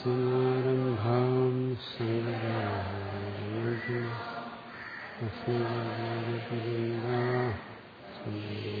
സമാരംഭാം നമാമി ഭഗവത്പാദം സംഗം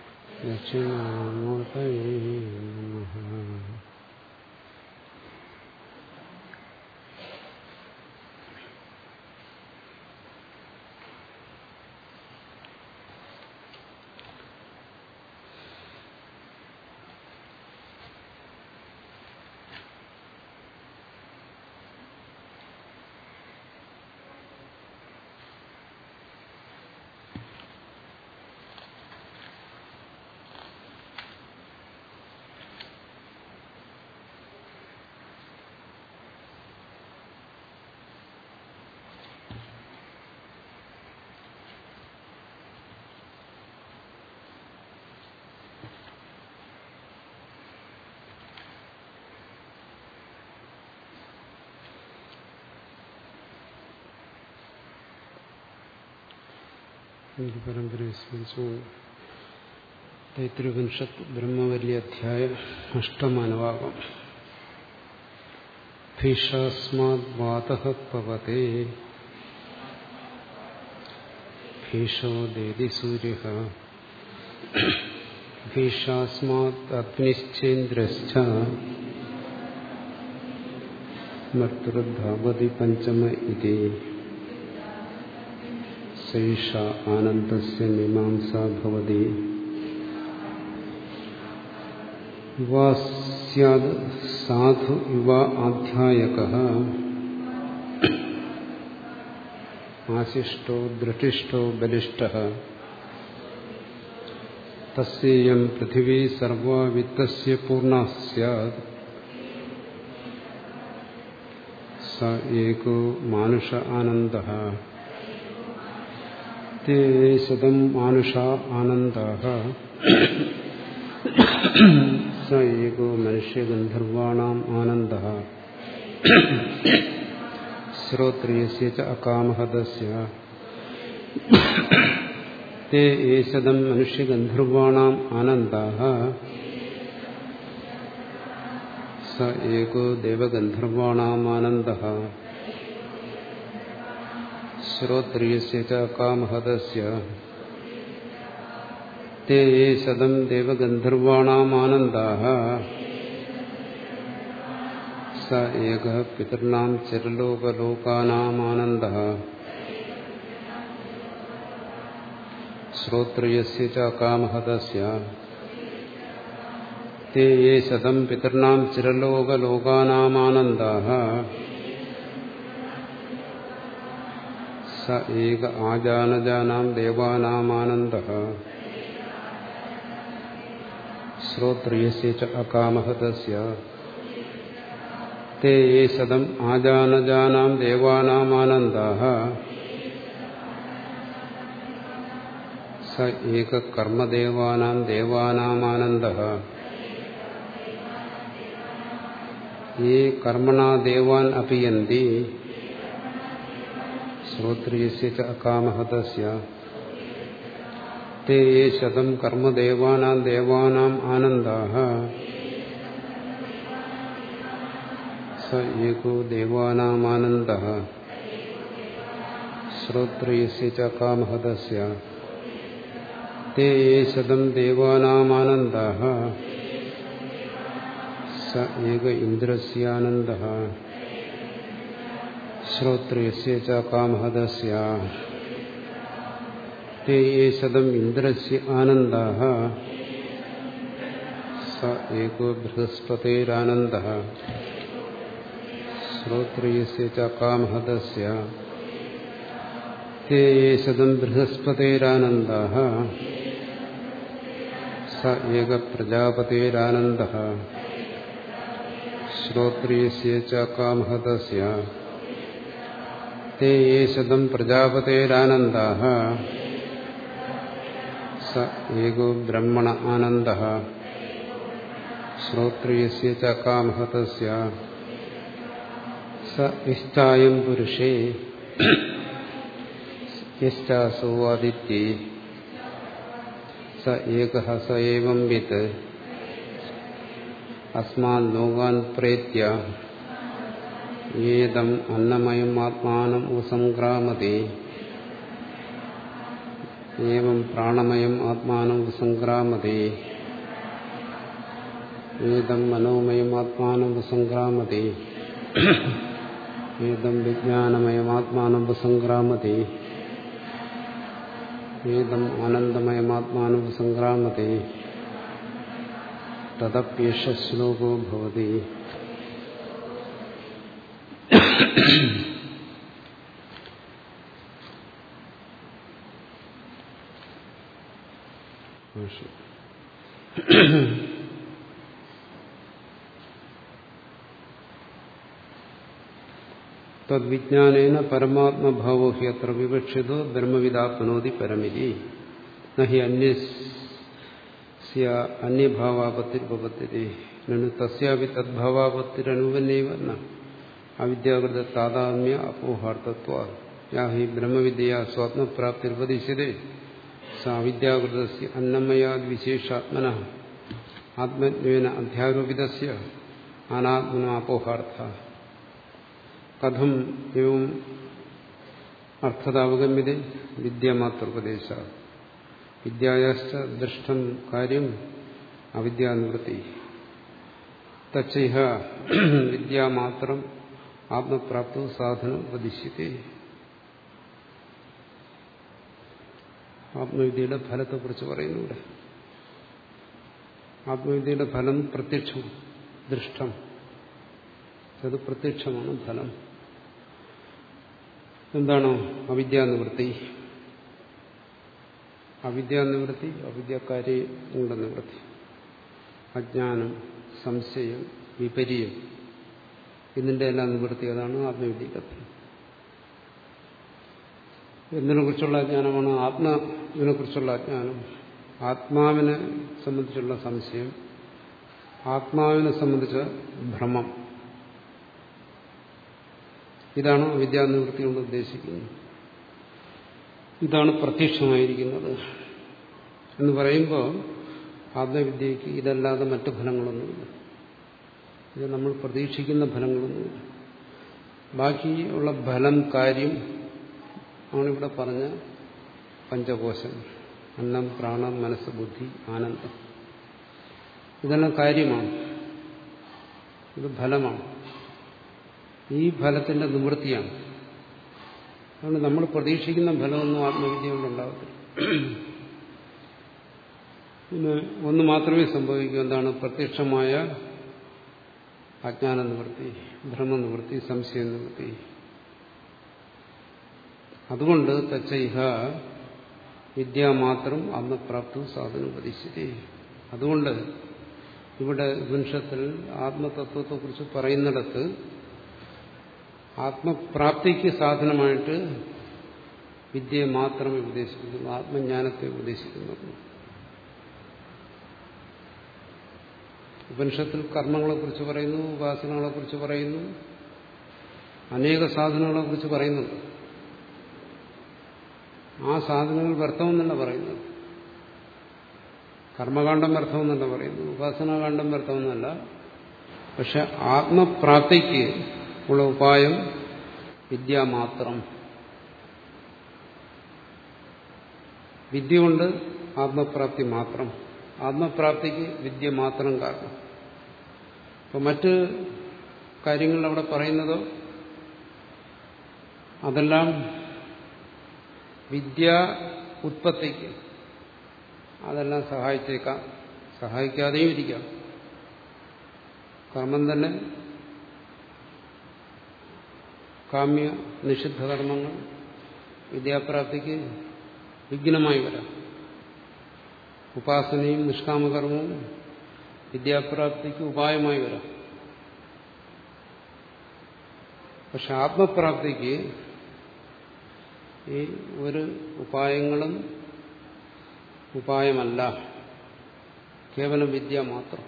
ദക്ഷിണാമൂർത്തയേ നമഃ പരമ്പരയെ സ്മരിച്ചു തൈത്രിപനിഷത്ത് ബ്രഹ്മവല്യ അധ്യായ അഷ്ടമാനുവാകം ഭീഷാസ്മാത് വാതഃ പവതേ ഭീഷോ ദേതി സൂര്യ ഭീഷാസ്മാത് അഗ്നിശ്ചേന്ദ്രശ്ച മർത്തുർധാവതി പഞ്ചമ ഇതി सैषा आनंद से मीमांसा भवति। वा स्याद् साधु युवा आध्यायकः। आशिष्टो दृटिष्टो बलिष्ठः। तस्येयं पृथिवी सर्वा वित्त पूर्ण स्यात्। स एको मानुष आनन्दः। പ്രത്യശതം മാനുഷ ആനന്ദ സ ഏകോ മനുഷ്യഗന്ധർവാണാം ആനന്ദ ശ്രോത്രിയസ്യ ച അകാമഹതസ്യ തേ ഏശതം മനുഷ്യഗന്ധർവാണാം ആനന്ദാ സ ഏകോ ദേവഗന്ധർവാണാം ആനന്ദ ശ്രോത്രിയസ്യ കാമഹതസ്യ തേ ശതം ദേവഗന്ധർവാണാമാനന്ദാഃ സ ഏക പിതॄണാം ചരലോകലോകാനാമാനന്ദഃ ശ്രോത്രിയസ്യ ച കാമഹതസ്യ തേ ശതം പിതॄണാം ചിരലോകലോകാനാമാനന്ദാഃ സ ഏക ആജാനജാനാം ദേവാനാമാനന്ദഃ ശ്രോത്രിയസ്യ ച അകാമഹതസ്യ തേ യേ ശതം ആജാനജാനാം ദേവാനാമാനന്ദാഃ സ ഏക കർമ്മദേവാനാം ദേവാനാമാനന്ദഃ ये कर्मणा देवान् അപിയന്തി ശ്രോത്രിയസ്യ അകാമഹതസ്യ. തേ ശതം കർമ്മദേവാനാം ദേവാനാം ആനന്ദാഃ സ ഏകോ ദേവാനാമാനന്ദഃ ശ്രോത്രിയസ്യ ച അകാമഹതസ്യ. തേ ശതം ദേവാനാമാനന്ദാഃ സ ഏക ഇന്ദ്രസ്യാനന്ദഃ ശ്രോത്രിയസ്യ ച കാമഹദസ്യ തേ യേ ശതം ഇന്ദ്രസ്യ ആനന്ദാഃ സ ഏകോ ബൃഹസ്പതിരാനന്ദ ശ്രോത്രിയസ്യ ച കാമഹതസ്യ തേ ശതം ബൃഹസ്പതിരാനന്ദ സ ഏക പ്രജാപതിരാനന്ദ ശ്രോത്രിയസ്യ ച കാമഹതസ്യ തേ ശതം പ്രജാപതിരാനന്ദ स एको ബ്രഹ്മണ ആനന്ദ ശ്രോത്രിയസ്യ च कामहतस्य। स ഇഷ്ടായം പുരുഷേ യശ്ചാസോ ആദിത്യേ സ ഏക സ ഏവം വിത്ത് അസ്മാൻ ലോകാൻ പ്രേത്യ ഏതം അന്നമയം ആത്മാനം ഉപസംക്രാമതി ഏവം പ്രാണമയം ആത്മാനം ഉപസംക്രാമതി ഏതം മനോമയം ആത്മാനം ഉപസംക്രാമതി ഏതം വിജ്ഞാനമയം ആത്മാനം ഉപസംക്രാമതി ഏതം ആനന്ദമയം ആത്മാനം ഉപസംക്രാമതി തദപ്യേഷ ശ്ലോകോ ഭവതി. തദ്വിജ്ഞാനേന പരമാത്മഭാവോ ഹി അത്ര വിവക്ഷിതോ ബ്രഹ്മവിദാപ്നോതി പരമിതി. നഹി അന്യസ്യ അന്യഭാവാപത്തിർഭവത്തി നു തസ്യാപി തദ്ഭാവാപത്തിരനുവന്നൈവ ന. അവിദ്യാകൃത താതാമ്യ അപോഹാർത്ഥത്വ യാ ഹി ബ്രഹ്മവിദ്യയാ സ്വാത്മപ്രാപ്തിർപദിശ്യതേ സാ അവിദ്യാകൃത അന്നമയാദ്വിശേഷാത്മന ആത്മജ്ഞേന അധ്യാരോപിത അനാത്മന അപോഹാർത്ഥ കഥം എവം അർത്ഥതാവഗമ്യത. വിദ്യമാത്രോപദേശ വിദ്യായാശ്ച ദൃഷ്ടം കാര്യം അവിദ്യാനിവൃത്തി. തച്ചൈഹ വിദ്യാമാത്രം ആത്മപ്രാപ്തോ സാധനം ഉപദിശ്യത്തെ ആത്മവിദ്യയുടെ ഫലത്തെക്കുറിച്ച് പറയുന്നു ഇവിടെ ആത്മവിദ്യയുടെ ഫലം പ്രത്യക്ഷം ദൃഷ്ടം. അത് പ്രത്യക്ഷമാണ് ഫലം. എന്താണ് അവിദ്യാനിവൃത്തി? അവിദ്യാനിവൃത്തി അവിദ്യക്കാരെ നിവൃത്തി. അജ്ഞാനം സംശയം വിപര്യം. ഇതിന്റെ എല്ലാം നിവൃത്തി അതാണ് ആത്മവിദ്യയുടെ ഫലം എന്തിനെ കുറിച്ചുള്ള അജ്ഞാനമാണ് ആത്മാവിനെ കുറിച്ചുള്ള അജ്ഞാനം ആത്മാവിനെ സംബന്ധിച്ചുള്ള സംശയം. ആത്മാവിനെ സംബന്ധിച്ച ഭ്രമം. ഇതാണ് വിദ്യാനിവൃത്തി കൊണ്ട് ഉദ്ദേശിക്കുന്നത്. ഇതാണ് പ്രത്യക്ഷമായിരിക്കുന്നത്. എന്ന് പറയുമ്പോൾ ആത്മവിദ്യയ്ക്ക് ഇതല്ലാതെ മറ്റു ഫലങ്ങളൊന്നുമില്ല. ഇത് നമ്മൾ പ്രതീക്ഷിക്കുന്ന ഫലങ്ങളൊന്നുമില്ല. ബാക്കിയുള്ള ഫലം കാര്യം ആണിവിടെ പറഞ്ഞ പഞ്ചകോശം അന്നം പ്രാണം മനസ്സ് ബുദ്ധി ആനന്ദം. ഇതെല്ലാം കാര്യമാണ്. ഇത് ഫലമാണ്. ഈ ഫലത്തിന്റെ നിവൃത്തിയാണ്. അതുകൊണ്ട് നമ്മൾ പ്രതീക്ഷിക്കുന്ന ഫലമൊന്നും ആത്മവിദ്യ കൊണ്ടുണ്ടാകത്തില്ല പിന്നെ ഒന്ന് മാത്രമേ സംഭവിക്കൂ. എന്താണ്? പ്രത്യക്ഷമായ അജ്ഞാന നിവൃത്തി ഭ്രമനിവൃത്തി സംശയ നിവൃത്തി അതുകൊണ്ട് തച്ചൈഹ വിദ്യ മാത്രം അന്ന് ആത്മപ്രാപ്തവും സാധനം ഉപദേശിച്ചേ. അതുകൊണ്ട് ഇവിടെ വംശത്തിൽ ആത്മതത്വത്തെക്കുറിച്ച് പറയുന്നിടത്ത് ആത്മപ്രാപ്തിക്ക് സാധനമായിട്ട് വിദ്യയെ മാത്രമേ ഉപദേശിക്കുന്നു ആത്മജ്ഞാനത്തെ ഉപദേശിക്കുന്നു. ഉപനിഷത്തിൽ കർമ്മങ്ങളെക്കുറിച്ച് പറയുന്നു ഉപാസനകളെക്കുറിച്ച് പറയുന്നു അനേക സാധനങ്ങളെക്കുറിച്ച് പറയുന്നുണ്ട്. ആ സാധനങ്ങൾ വ്യർത്ഥമെന്നല്ല പറയുന്നത്. കർമ്മകാന്ഡം വ്യർത്ഥമെന്നല്ല പറയുന്നു ഉപാസനാകാന്ഡം വ്യർത്ഥമെന്നല്ല. പക്ഷെ ആത്മപ്രാപ്തിക്ക് ഉള്ള ഉപായം വിദ്യ മാത്രം. വിദ്യ കൊണ്ട് ആത്മപ്രാപ്തി മാത്രം. ആത്മപ്രാപ്തിക്ക് വിദ്യ മാത്രം കാരണം. അപ്പൊ മറ്റ് കാര്യങ്ങൾ അവിടെ പറയുന്നതോ അതെല്ലാം വിദ്യ ഉത്പത്തിക്ക് അതെല്ലാം സഹായിച്ചേക്കാം. സഹായിക്കാതെയും ഇരിക്കാം. കർമ്മം തന്നെ കാമ്യ നിഷിദ്ധ കർമ്മങ്ങൾ വിദ്യാപ്രാപ്തിക്ക് വിഘ്നമായി വരാം. ഉപാസനയും നിഷ്കാമകർമ്മവും വിദ്യാപ്രാപ്തിക്ക് ഉപായമായി വരാം. പക്ഷെ ആത്മപ്രാപ്തിക്ക് ഈ ഒരു ഉപായങ്ങളും ഉപായമല്ല. കേവലം വിദ്യ മാത്രം.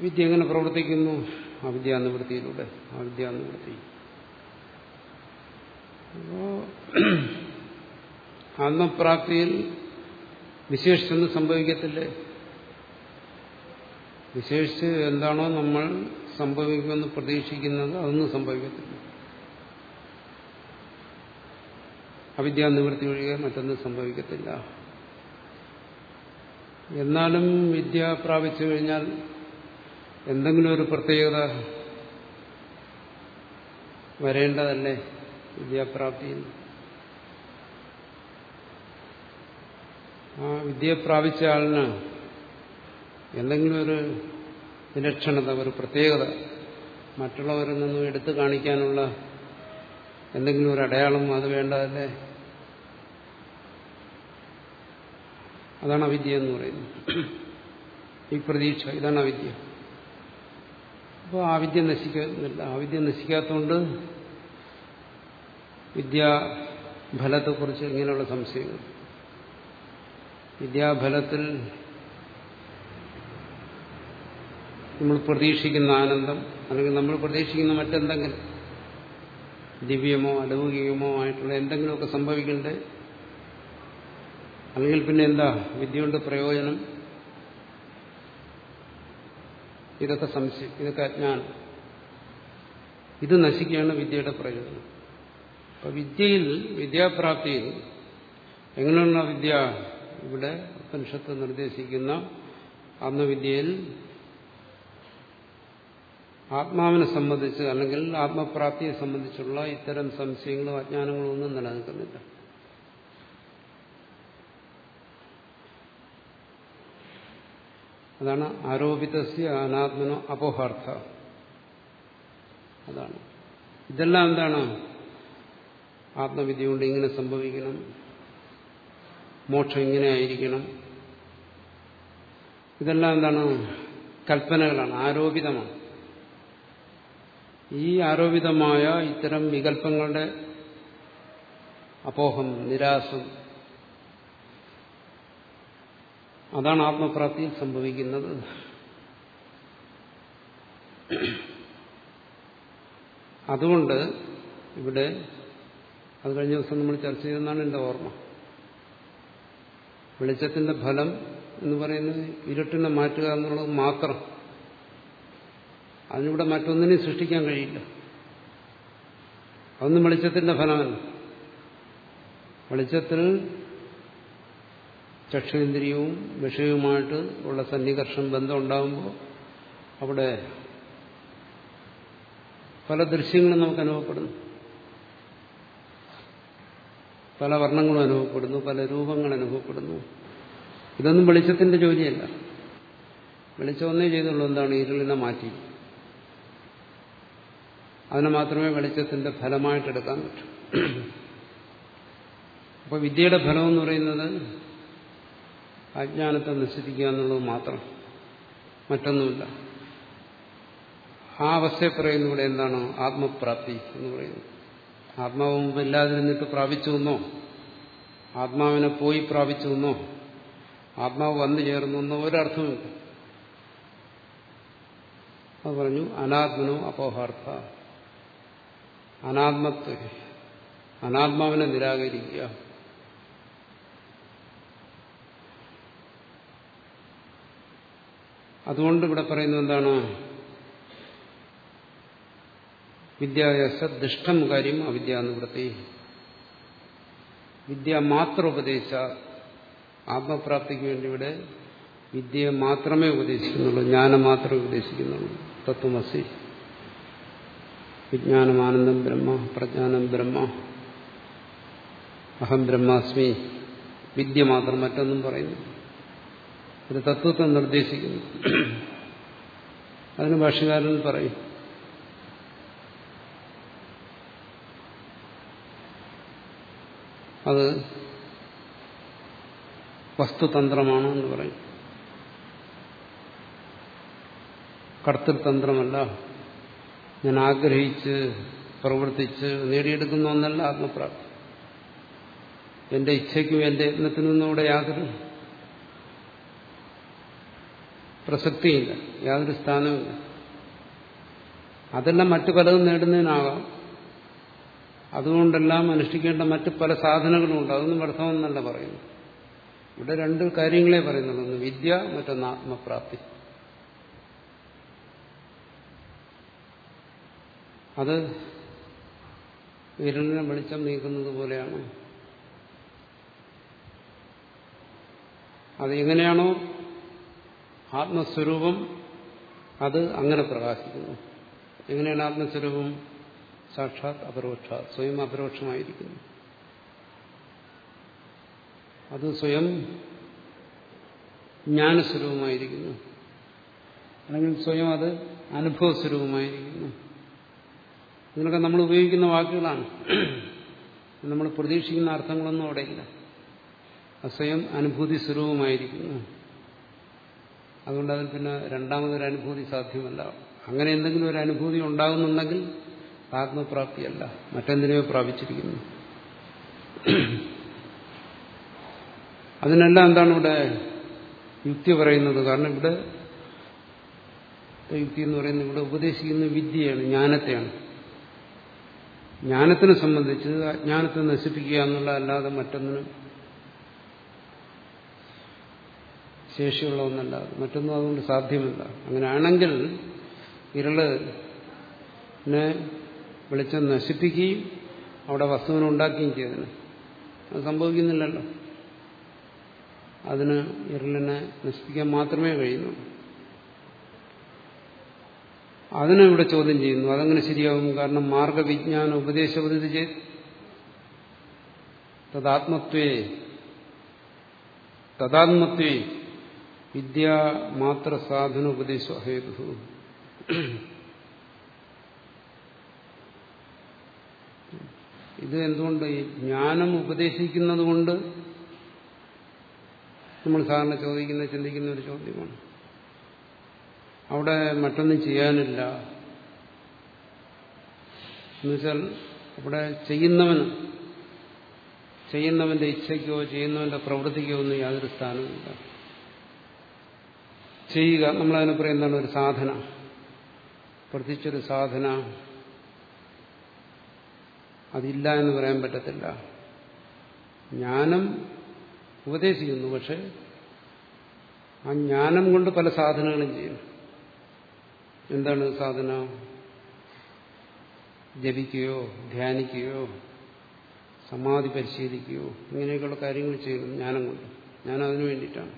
വിദ്യ എങ്ങനെ പ്രവർത്തിക്കുന്നു? അവിദ്യാനിവൃത്തിയിലൂടെ അവിദ്യാനിവൃത്തി അപ്പോ ആത്മപ്രാപ്തിയിൽ വിശേഷിച്ചൊന്നും സംഭവിക്കത്തില്ലേ? വിശേഷിച്ച് എന്താണോ നമ്മൾ സംഭവിക്കുമെന്ന് പ്രതീക്ഷിക്കുന്നത് അതൊന്നും സംഭവിക്കത്തില്ല. അവിദ്യാനിവൃത്തി ഒഴികെ മറ്റൊന്നും സംഭവിക്കത്തില്ല. എന്നാലും വിദ്യ പ്രാപിച്ചു കഴിഞ്ഞാൽ എന്തെങ്കിലും ഒരു പ്രത്യേകത വരേണ്ടതല്ലേ വിദ്യാപ്രാപ്തിയിൽ? ആ വിദ്യ പ്രാപിച്ച ആളിന് എന്തെങ്കിലും ഒരു വിലക്ഷണത ഒരു പ്രത്യേകത മറ്റുള്ളവരിൽ നിന്നും എടുത്തു കാണിക്കാനുള്ള എന്തെങ്കിലും ഒരു അടയാളം അത് വേണ്ടതല്ലേ? അതാണ് അവിദ്യ എന്ന് പറയുന്നത്. ഈ പ്രതീക്ഷ ഇതാണ് അവിദ്യ. അപ്പോൾ ആ വിദ്യ നശിക്കുന്നില്ല. ആ വിദ്യ നശിക്കാത്തതുകൊണ്ട് വിദ്യാഫലത്തെക്കുറിച്ച് ഇങ്ങനെയുള്ള സംശയങ്ങൾ. വിദ്യാഫലത്തിൽ നമ്മൾ പ്രതീക്ഷിക്കുന്ന ആനന്ദം അല്ലെങ്കിൽ നമ്മൾ പ്രതീക്ഷിക്കുന്ന മറ്റെന്തെങ്കിലും ദിവ്യമോ അലൗകികമോ ആയിട്ടുള്ള എന്തെങ്കിലുമൊക്കെ സംഭവിക്കണ്ടേ? അല്ലെങ്കിൽ പിന്നെ എന്താ? വിദ്യയുണ്ട് പ്രയോജനം? ഇതൊക്കെ സംശയം ഇതൊക്കെ അജ്ഞാനം. ഇത് നശിക്കുകയാണ് വിദ്യയുടെ പ്രയോജനം. അപ്പൊ വിദ്യയിൽ വിദ്യാപ്രാപ്തിയിൽ എങ്ങനെയുള്ള വിദ്യ ഇവിടെ ഉപനിഷത്ത് നിർദ്ദേശിക്കുന്ന ആത്മവിദ്യയിൽ ആത്മാവിനെ സംബന്ധിച്ച് അല്ലെങ്കിൽ ആത്മപ്രാപ്തിയെ സംബന്ധിച്ചുള്ള ഇത്തരം സംശയങ്ങളും അജ്ഞാനങ്ങളും ഒന്നും നിലനിൽക്കുന്നില്ല. അതാണ് ആരോപിതസ്യ അനാത്മനോ അപോഹാർത്ഥ. അതാണ്. ഇതെല്ലാം എന്താണ്? ആത്മവിദ്യ കൊണ്ട് ഇങ്ങനെ സംഭവിക്കണം. മോക്ഷം ഇങ്ങനെ ആയിരിക്കണം. ഇതെല്ലാം എന്താണ്? കൽപ്പനകളാണ് ആരോപിതമാണ്. ഈ ആരോപിതമായ ഇത്തരം വികല്പങ്ങളുടെ അപോഹം നിരാസം അതാണ് ആത്മപ്രാപ്തിയിൽ സംഭവിക്കുന്നത്. അതുകൊണ്ട് ഇവിടെ അത് കഴിഞ്ഞ ദിവസം നമ്മൾ ചർച്ച ചെയ്തെന്നാണ് എന്റെ ഓർമ്മ. വെളിച്ചത്തിന്റെ ഫലം എന്ന് പറയുന്നത് ഇരുട്ടിനെ മാറ്റുക എന്നുള്ളത് മാത്രം. അതിനിവിടെ മറ്റൊന്നിനെയും സൃഷ്ടിക്കാൻ കഴിയില്ല. അതൊന്നും വെളിച്ചത്തിന്റെ ഫലമല്ല. വെളിച്ചത്തിൽ ചക്ഷേന്ദ്രിയവും വിഷയവുമായിട്ട് ഉള്ള സന്നികർഷം ബന്ധം ഉണ്ടാകുമ്പോൾ അവിടെ പല ദൃശ്യങ്ങളും നമുക്ക് അനുഭവപ്പെടുന്നു. പല വർണങ്ങളും അനുഭവപ്പെടുന്നു പല രൂപങ്ങൾ അനുഭവപ്പെടുന്നു. ഇതൊന്നും വെളിച്ചത്തിന്റെ ജോലിയല്ല. വെളിച്ചം ഒന്നേ ചെയ്തുള്ളൂ എന്താണ് ഇരുളിനെ മാറ്റി. അതിനെ മാത്രമേ വെളിച്ചത്തിന്റെ ഫലമായിട്ടെടുക്കാൻ പറ്റൂ. അപ്പോൾ വിദ്യയുടെ ഫലം എന്ന് പറയുന്നത് അജ്ഞാനത്തെ നശിപ്പിക്കുക എന്നുള്ളത് മാത്രം. മറ്റൊന്നുമില്ല. ആ അവസ്ഥയെ പറയുന്ന ഇവിടെ എന്താണ്? ആത്മപ്രാപ്തി എന്ന് പറയുന്നത് ആത്മാവ് മുമ്പ് ഇല്ലാതിരുന്നിട്ട് പ്രാപിച്ചു എന്നോ ആത്മാവിനെ പോയി പ്രാപിച്ചു എന്നോ ആത്മാവ് വന്നു ചേർന്നു എന്നോ ഒരർത്ഥമില്ല അത് പറഞ്ഞു അനാത്മനോ അപോഹാർത്ഥ അനാത്മത്വ അനാത്മാവിനെ നിരാകരിക്കുക. അതുകൊണ്ട് ഇവിടെ പറയുന്നത് എന്താണ്? വിദ്യാഭ്യാസ ദുഷ്ടം കാര്യം അവിദ്യാനുവൃത്തി വിദ്യ മാത്രം ഉപദേശിച്ച ആത്മപ്രാപ്തിക്ക് വേണ്ടി ഇവിടെ വിദ്യയെ മാത്രമേ ഉപദേശിക്കുന്നുള്ളൂ ജ്ഞാനം മാത്രമേ ഉപദേശിക്കുന്നുള്ളൂ. തത്വമസി. വിജ്ഞാനമാനന്ദം ബ്രഹ്മ പ്രജ്ഞാനം ബ്രഹ്മ. അഹം ബ്രഹ്മാസ്മി. വിദ്യ മാത്രം മറ്റൊന്നും പറയുന്നു ഒരു തത്വത്തെ നിർദ്ദേശിക്കുന്നു. അതിന് ഭാഷകാരൻ പറയും അത് വസ്തുതന്ത്രമാണ് എന്ന് പറയും. കർത്തൃതന്ത്രമല്ല. ഞാൻ ആഗ്രഹിച്ച് പ്രവർത്തിച്ച് നേടിയെടുക്കുന്ന ഒന്നല്ല ആത്മപ്രാപ്തി. എന്റെ ഇച്ഛയ്ക്കും എന്റെ യത്നത്തിനും ഇവിടെ യാതൊരു പ്രസക്തിയില്ല യാതൊരു സ്ഥാനവും അതെല്ലാം മറ്റു പലതും നേടുന്നതിനാകാം. അതുകൊണ്ടെല്ലാം അനുഷ്ഠിക്കേണ്ട മറ്റ് പല സാധനങ്ങളുമുണ്ട് അതൊന്നും വ്യർത്ഥമെന്നല്ല പറയുന്നു. ഇവിടെ രണ്ട് കാര്യങ്ങളെ പറയുന്നുള്ളൂ. ഒന്ന് വിദ്യ മറ്റൊന്ന് ആത്മപ്രാപ്തി. അത് വിരലിനെ വെളിച്ചം നീക്കുന്നത് പോലെയാണ്. അത് എങ്ങനെയാണോ ആത്മസ്വരൂപം അത് അങ്ങനെ പ്രകാശിക്കുന്നു. എങ്ങനെയാണ് ആത്മസ്വരൂപം? സാക്ഷാത് അപരോക്ഷ സ്വയം അപരോക്ഷമായിരിക്കുന്നു. അത് സ്വയം ജ്ഞാനസ്വരൂപമായിരിക്കുന്നു. അല്ലെങ്കിൽ സ്വയം അത് അനുഭവസ്വരൂപമായിരിക്കുന്നു. ഇതിനൊക്കെ നമ്മൾ ഉപയോഗിക്കുന്ന വാക്കുകളാണ്. നമ്മൾ പ്രതീക്ഷിക്കുന്ന അർത്ഥങ്ങളൊന്നും അവിടെയില്ല സ്വയം അനുഭൂതി സ്വരൂപമായിരിക്കുന്നു. അതുകൊണ്ട് അതിൽ പിന്നെ രണ്ടാമതൊരു അനുഭൂതി സാധ്യമല്ല. അങ്ങനെ എന്തെങ്കിലും ഒരു അനുഭൂതി ഉണ്ടാകുന്നുണ്ടെങ്കിൽ ആത്മപ്രാപ്തിയല്ല. മറ്റെന്തിനെയോ പ്രാപിച്ചിരിക്കുന്നു. അതിനെല്ലാം എന്താണ് ഇവിടെ യുക്തി പറയുന്നത്? കാരണം ഇവിടെ യുക്തി എന്ന് പറയുന്നത് ഇവിടെ ഉപദേശിക്കുന്ന വിദ്യയാണ് ജ്ഞാനത്തെയാണ്. ജ്ഞാനത്തിനെ സംബന്ധിച്ച് അജ്ഞാനത്തെ നശിപ്പിക്കുക എന്നുള്ള അല്ലാതെ മറ്റൊന്നിനും ശേഷിയുള്ള ഒന്നല്ല. മറ്റൊന്നും അതുകൊണ്ട് സാധ്യമല്ല. അങ്ങനെയാണെങ്കിൽ ഇരളിനെ വെളിച്ചം നശിപ്പിക്കുകയും അവിടെ വസ്തുവിനെ ഉണ്ടാക്കുകയും ചെയ്തതിന് അത് സംഭവിക്കുന്നില്ലല്ലോ. അതിന് ഇരുളിനെ നശിപ്പിക്കാൻ മാത്രമേ കഴിയുന്നുള്ളൂ. അതിനെ ഇവിടെ ചോദ്യം ചെയ്യുന്നു അതങ്ങനെ ശരിയാകും കാരണം മാർഗവിജ്ഞാന ഉപദേശപദ്ധതി ചെയ്ത്. തദാത്മത്വേ തദാത്മത്വേ വിദ്യ മാത്ര സാധന ഉപദേശ ഹേതു. ഇത് എന്തുകൊണ്ട് ഈ ജ്ഞാനം ഉപദേശിക്കുന്നത് കൊണ്ട് നമ്മൾ സാധാരണ ചോദിക്കുന്ന ചിന്തിക്കുന്ന ഒരു ചോദ്യമാണ്. അവിടെ മറ്റൊന്നും ചെയ്യാനില്ല. എന്നുവെച്ചാൽ അവിടെ ചെയ്യുന്നവന് ചെയ്യുന്നവന്റെ ഇച്ഛയ്ക്കോ ചെയ്യുന്നവന്റെ പ്രവൃത്തിക്കോ ഒന്നും യാതൊരു സ്ഥാനമില്ല ചെയ്യുക നമ്മളതിനെ പറയുന്നതാണ് ഒരു സാധന? പ്രത്യേകിച്ചൊരു സാധന അതില്ല എന്ന് പറയാൻ പറ്റത്തില്ല. ജ്ഞാനം ഉപദേശിക്കുന്നു പക്ഷെ ആ ജ്ഞാനം കൊണ്ട് പല സാധനങ്ങളും ചെയ്യും. എന്താണ് സാധന? ജപിക്കുകയോ ധ്യാനിക്കുകയോ സമാധി പരിശീലിക്കുകയോ ഇങ്ങനെയൊക്കെയുള്ള കാര്യങ്ങൾ ചെയ്യുന്നു ജ്ഞാനം കൊണ്ട്. ഞാൻ അതിനു വേണ്ടിയിട്ടാണ്.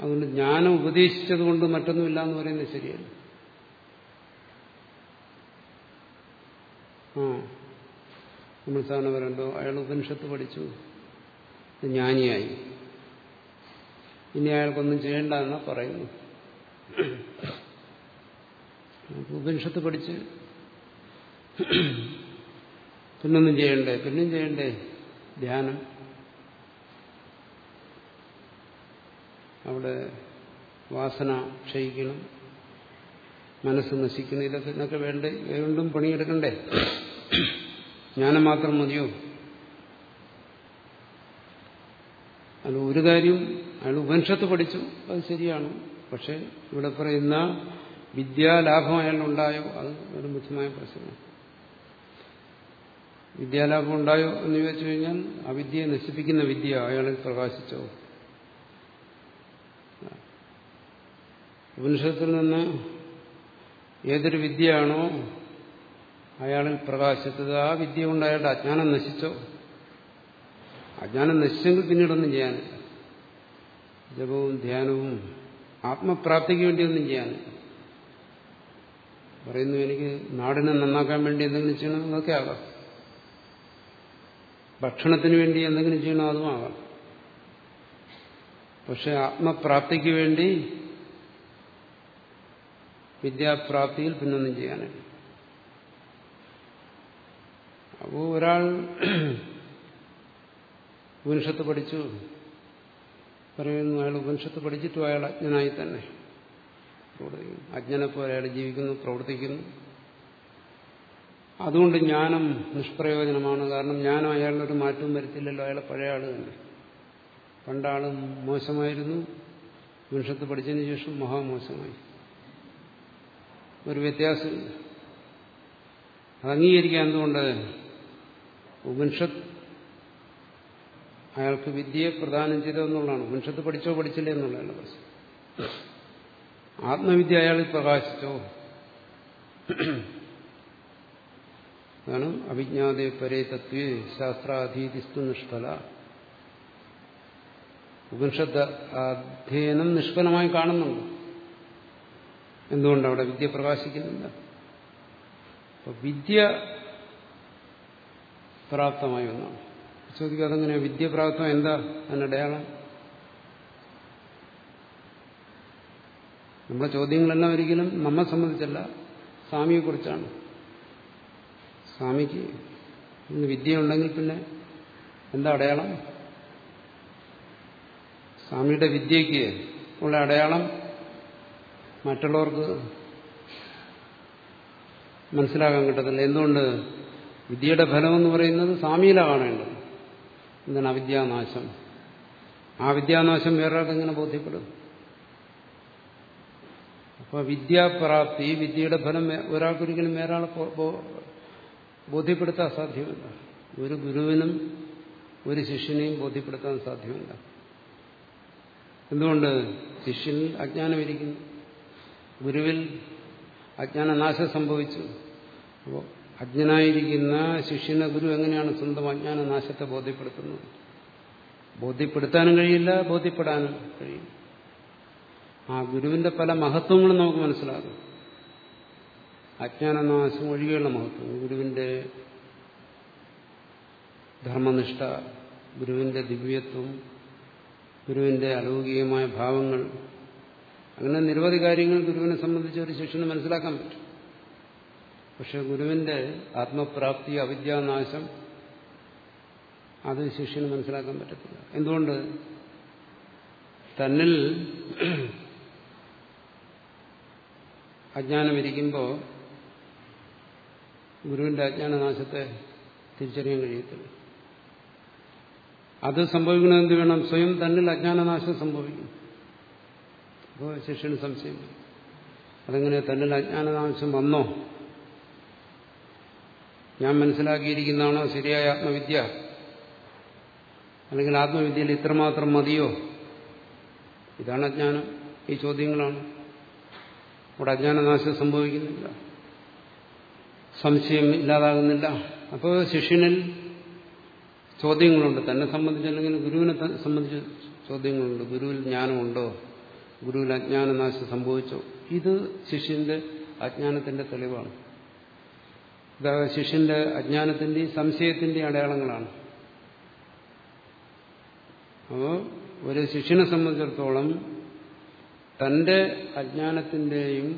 അതുകൊണ്ട് ജ്ഞാനം ഉപദേശിച്ചത് കൊണ്ട് മറ്റൊന്നുമില്ല എന്ന് പറയുന്നത് ശരിയല്ല. നമ്മൾ പറയണ്ടോ അയാൾ ഉപനിഷത്ത് പഠിച്ചു. ജ്ഞാനിയായി. ഇനി അയാൾക്കൊന്നും ചെയ്യണ്ട എന്നാ പറയുന്നു ഉപനിഷത്ത് പഠിച്ച് പിന്നൊന്നും ചെയ്യണ്ടേ? പിന്നെയും ചെയ്യണ്ടേ? ധ്യാനം. അവിടെ വാസന ക്ഷയിക്കണം. മനസ്സ് നശിക്കണം ഇതൊക്കെ ഇതൊക്കെ വേണ്ടേ? വീണ്ടും പണിയെടുക്കണ്ടേ? ജ്ഞാനം മാത്രം മതിയോ? അത് ഒരു കാര്യം അയാൾ ഉപനിഷത്ത് പഠിച്ചു അത് ശരിയാണ്. പക്ഷെ ഇവിടെ പറയുന്ന വിദ്യാലാഭം അയാളുണ്ടായോ അത് ഒരു മുഖ്യമായ പ്രശ്നമാണ്. വിദ്യാലാഭം ഉണ്ടായോ എന്ന് ചോദിച്ചു കഴിഞ്ഞാൽ ആ വിദ്യയെ നശിപ്പിക്കുന്ന വിദ്യ അയാളിൽ പ്രകാശിച്ചോ? ഉപനിഷത്തിൽ നിന്ന് ഏതൊരു വിദ്യയാണോ അയാളിൽ പ്രകാശിച്ചത് ആ വിദ്യ കൊണ്ട് അയാളുടെ അജ്ഞാനം നശിച്ചോ? അജ്ഞാനം നശിച്ചെങ്കിൽ പിന്നീടൊന്നും ചെയ്യാനില്ല. ജപവും ധ്യാനവും ആത്മപ്രാപ്തിക്ക് വേണ്ടിയൊന്നും ചെയ്യാനില്ല. പറയുന്നു എനിക്ക് നാടിനെ നന്നാക്കാൻ വേണ്ടി എന്തെങ്കിലും ചെയ്യണം അതൊക്കെ ആകാം. ഭക്ഷണത്തിന് വേണ്ടി എന്തെങ്കിലും ചെയ്യണം അതും ആകാം. പക്ഷെ ആത്മപ്രാപ്തിക്ക് വേണ്ടി വിദ്യാപ്രാപ്തിയിൽ പിന്നൊന്നും ചെയ്യാനാണ് അപ്പോൾ ഒരാൾ ഉപനിഷത്ത് പഠിച്ചു. പറയുന്നു അയാൾ ഉപനിഷത്ത് പഠിച്ചിട്ടും അയാൾ അജ്ഞനായി തന്നെ. പ്രവർത്തിക്കുന്നു. അജ്ഞനെ പോലെ അയാൾ ജീവിക്കുന്നു പ്രവർത്തിക്കുന്നു. അതുകൊണ്ട് ജ്ഞാനം നിഷ്പ്രയോജനമാണ്. കാരണം ജ്ഞാനം അയാളിനൊരു മാറ്റവും വരുത്തില്ലല്ലോ. അയാളെ പഴയ ആൾ തന്നെ. പണ്ടാൾ മോശമായിരുന്നു. ഉപനിഷത്ത് പഠിച്ചതിന് ശേഷം മഹാമോശമായി ഒരു വ്യത്യാസമില്ല അത് അംഗീകരിക്കാൻ എന്തുകൊണ്ട് ഉപനിഷത്ത് അയാൾക്ക് വിദ്യയെ പ്രദാനം ചെയ്തതെന്നുള്ളതാണ് ഉപനിഷത്ത് പഠിച്ചോ പഠിച്ചില്ലേ എന്നുള്ളതാണ് പ്രശ്നം. ആത്മവിദ്യ അയാളിൽ പ്രകാശിച്ചോ? അതാണ് അവിജ്ഞാതെ പരേ തത്വേ ശാസ്ത്രാധീതിസ്തു നിഷ്ഫല. ഉപനിഷത്ത് അധ്യയനം നിഷ്ഫലമായി കാണുന്നുണ്ട്. എന്തുകൊണ്ട് അവിടെ വിദ്യ പ്രകാശിക്കുന്നില്ല? വിദ്യ പ്രാപ്തമായി ഒന്നാണ് ചോദിക്കുക അതെങ്ങനെ? വിദ്യ പ്രാപ്തം എന്താ? അതിനടയാളം നമ്മുടെ ചോദ്യങ്ങളെല്ലാം ഒരിക്കലും നമ്മെ സംബന്ധിച്ചല്ല സ്വാമിയെക്കുറിച്ചാണ് സ്വാമിക്ക് ഇന്ന് വിദ്യയുണ്ടെങ്കിൽ പിന്നെ എന്താ അടയാളം? സ്വാമിയുടെ വിദ്യയ്ക്ക് ഉള്ള അടയാളം മറ്റുള്ളവർക്ക് മനസ്സിലാക്കാൻ കിട്ടത്തില്ല. എന്തുകൊണ്ട് വിദ്യയുടെ ഫലമെന്ന് പറയുന്നത് സ്വാമിയിലാണ് കാണേണ്ടത്. എന്താണ് അവിദ്യാനാശം? ആ വിദ്യാനാശം വേറൊരാൾക്ക് എങ്ങനെ ബോധ്യപ്പെടും? അപ്പോൾ വിദ്യാപ്രാപ്തി വിദ്യയുടെ ഫലം ഒരാൾക്കൊരിക്കലും വേറൊരാളെ ബോധ്യപ്പെടുത്താൻ സാധ്യമല്ല. ഒരു ഗുരുവിനും ഒരു ശിഷ്യനെയും ബോധ്യപ്പെടുത്താൻ സാധ്യമല്ല. എന്തുകൊണ്ട്? ശിഷ്യനിൽ അജ്ഞാനമിരിക്കുന്നു. ഗുരുവിൽ അജ്ഞാനനാശം സംഭവിച്ചു. അപ്പോൾ അജ്ഞനായിരിക്കുന്ന ശിഷ്യനെ ഗുരു എങ്ങനെയാണ് സ്വന്തം അജ്ഞാന നാശത്തെ ബോധ്യപ്പെടുത്തുന്നത്? ബോധ്യപ്പെടുത്താനും കഴിയില്ല ബോധ്യപ്പെടാനും കഴിയും ആ ഗുരുവിന്റെ പല മഹത്വങ്ങളും നമുക്ക് മനസ്സിലാകും. അജ്ഞാനനാശം ഒഴികെയുള്ള മഹത്വം. ഗുരുവിന്റെ ധർമ്മനിഷ്ഠ ഗുരുവിന്റെ ദിവ്യത്വം ഗുരുവിന്റെ അലൗകികമായ ഭാവങ്ങൾ. അങ്ങനെ നിരവധി കാര്യങ്ങൾ ഗുരുവിനെ സംബന്ധിച്ച് ഒരു ശിഷ്യന് മനസ്സിലാക്കാൻ പറ്റും. പക്ഷെ ഗുരുവിന്റെ ആത്മപ്രാപ്തി അവിദ്യാനാശം അത് ശിഷ്യന് മനസ്സിലാക്കാൻ പറ്റത്തില്ല. എന്തുകൊണ്ട്? തന്നിൽ അജ്ഞാനമിരിക്കുമ്പോൾ ഗുരുവിന്റെ അജ്ഞാനനാശത്തെ തിരിച്ചറിയാൻ കഴിയത്തില്ല. അത് സംഭവിക്കണമെന്ത് വേണം? സ്വയം തന്നിൽ അജ്ഞാനനാശം സംഭവിക്കും. അപ്പോൾ ശിഷ്യന് സംശയം അതെങ്ങനെ തന്നിൽ അജ്ഞാനനാശം വന്നോ? ഞാൻ മനസ്സിലാക്കിയിരിക്കുന്നതാണോ ശരിയായ ആത്മവിദ്യ? അല്ലെങ്കിൽ ആത്മവിദ്യയിൽ ഇത്രമാത്രം മതിയോ? ഇതാണ് അജ്ഞാനം. ഈ ചോദ്യങ്ങളാണ്. അവിടെ അജ്ഞാനനാശം സംഭവിക്കുന്നില്ല. സംശയം ഇല്ലാതാകുന്നില്ല. അപ്പോൾ ശിഷ്യനിൽ ചോദ്യങ്ങളുണ്ട്. തന്നെ സംബന്ധിച്ച് അല്ലെങ്കിൽ ഗുരുവിനെ സംബന്ധിച്ച് ചോദ്യങ്ങളുണ്ട്. ഗുരുവിൽ ജ്ഞാനമുണ്ടോ? ഗുരുവിൽ അജ്ഞാനനാശം സംഭവിച്ചോ? ഇത് ശിഷ്യന്റെ അജ്ഞാനത്തിന്റെ തെളിവാണ്. ഇത് ശിഷ്യന്റെ അജ്ഞാനത്തിന്റെയും സംശയത്തിന്റെയും അടയാളങ്ങളാണ്. അപ്പോൾ ഒരു ശിഷ്യനെ സംബന്ധിച്ചിടത്തോളം തന്റെ അജ്ഞാനത്തിന്റെയും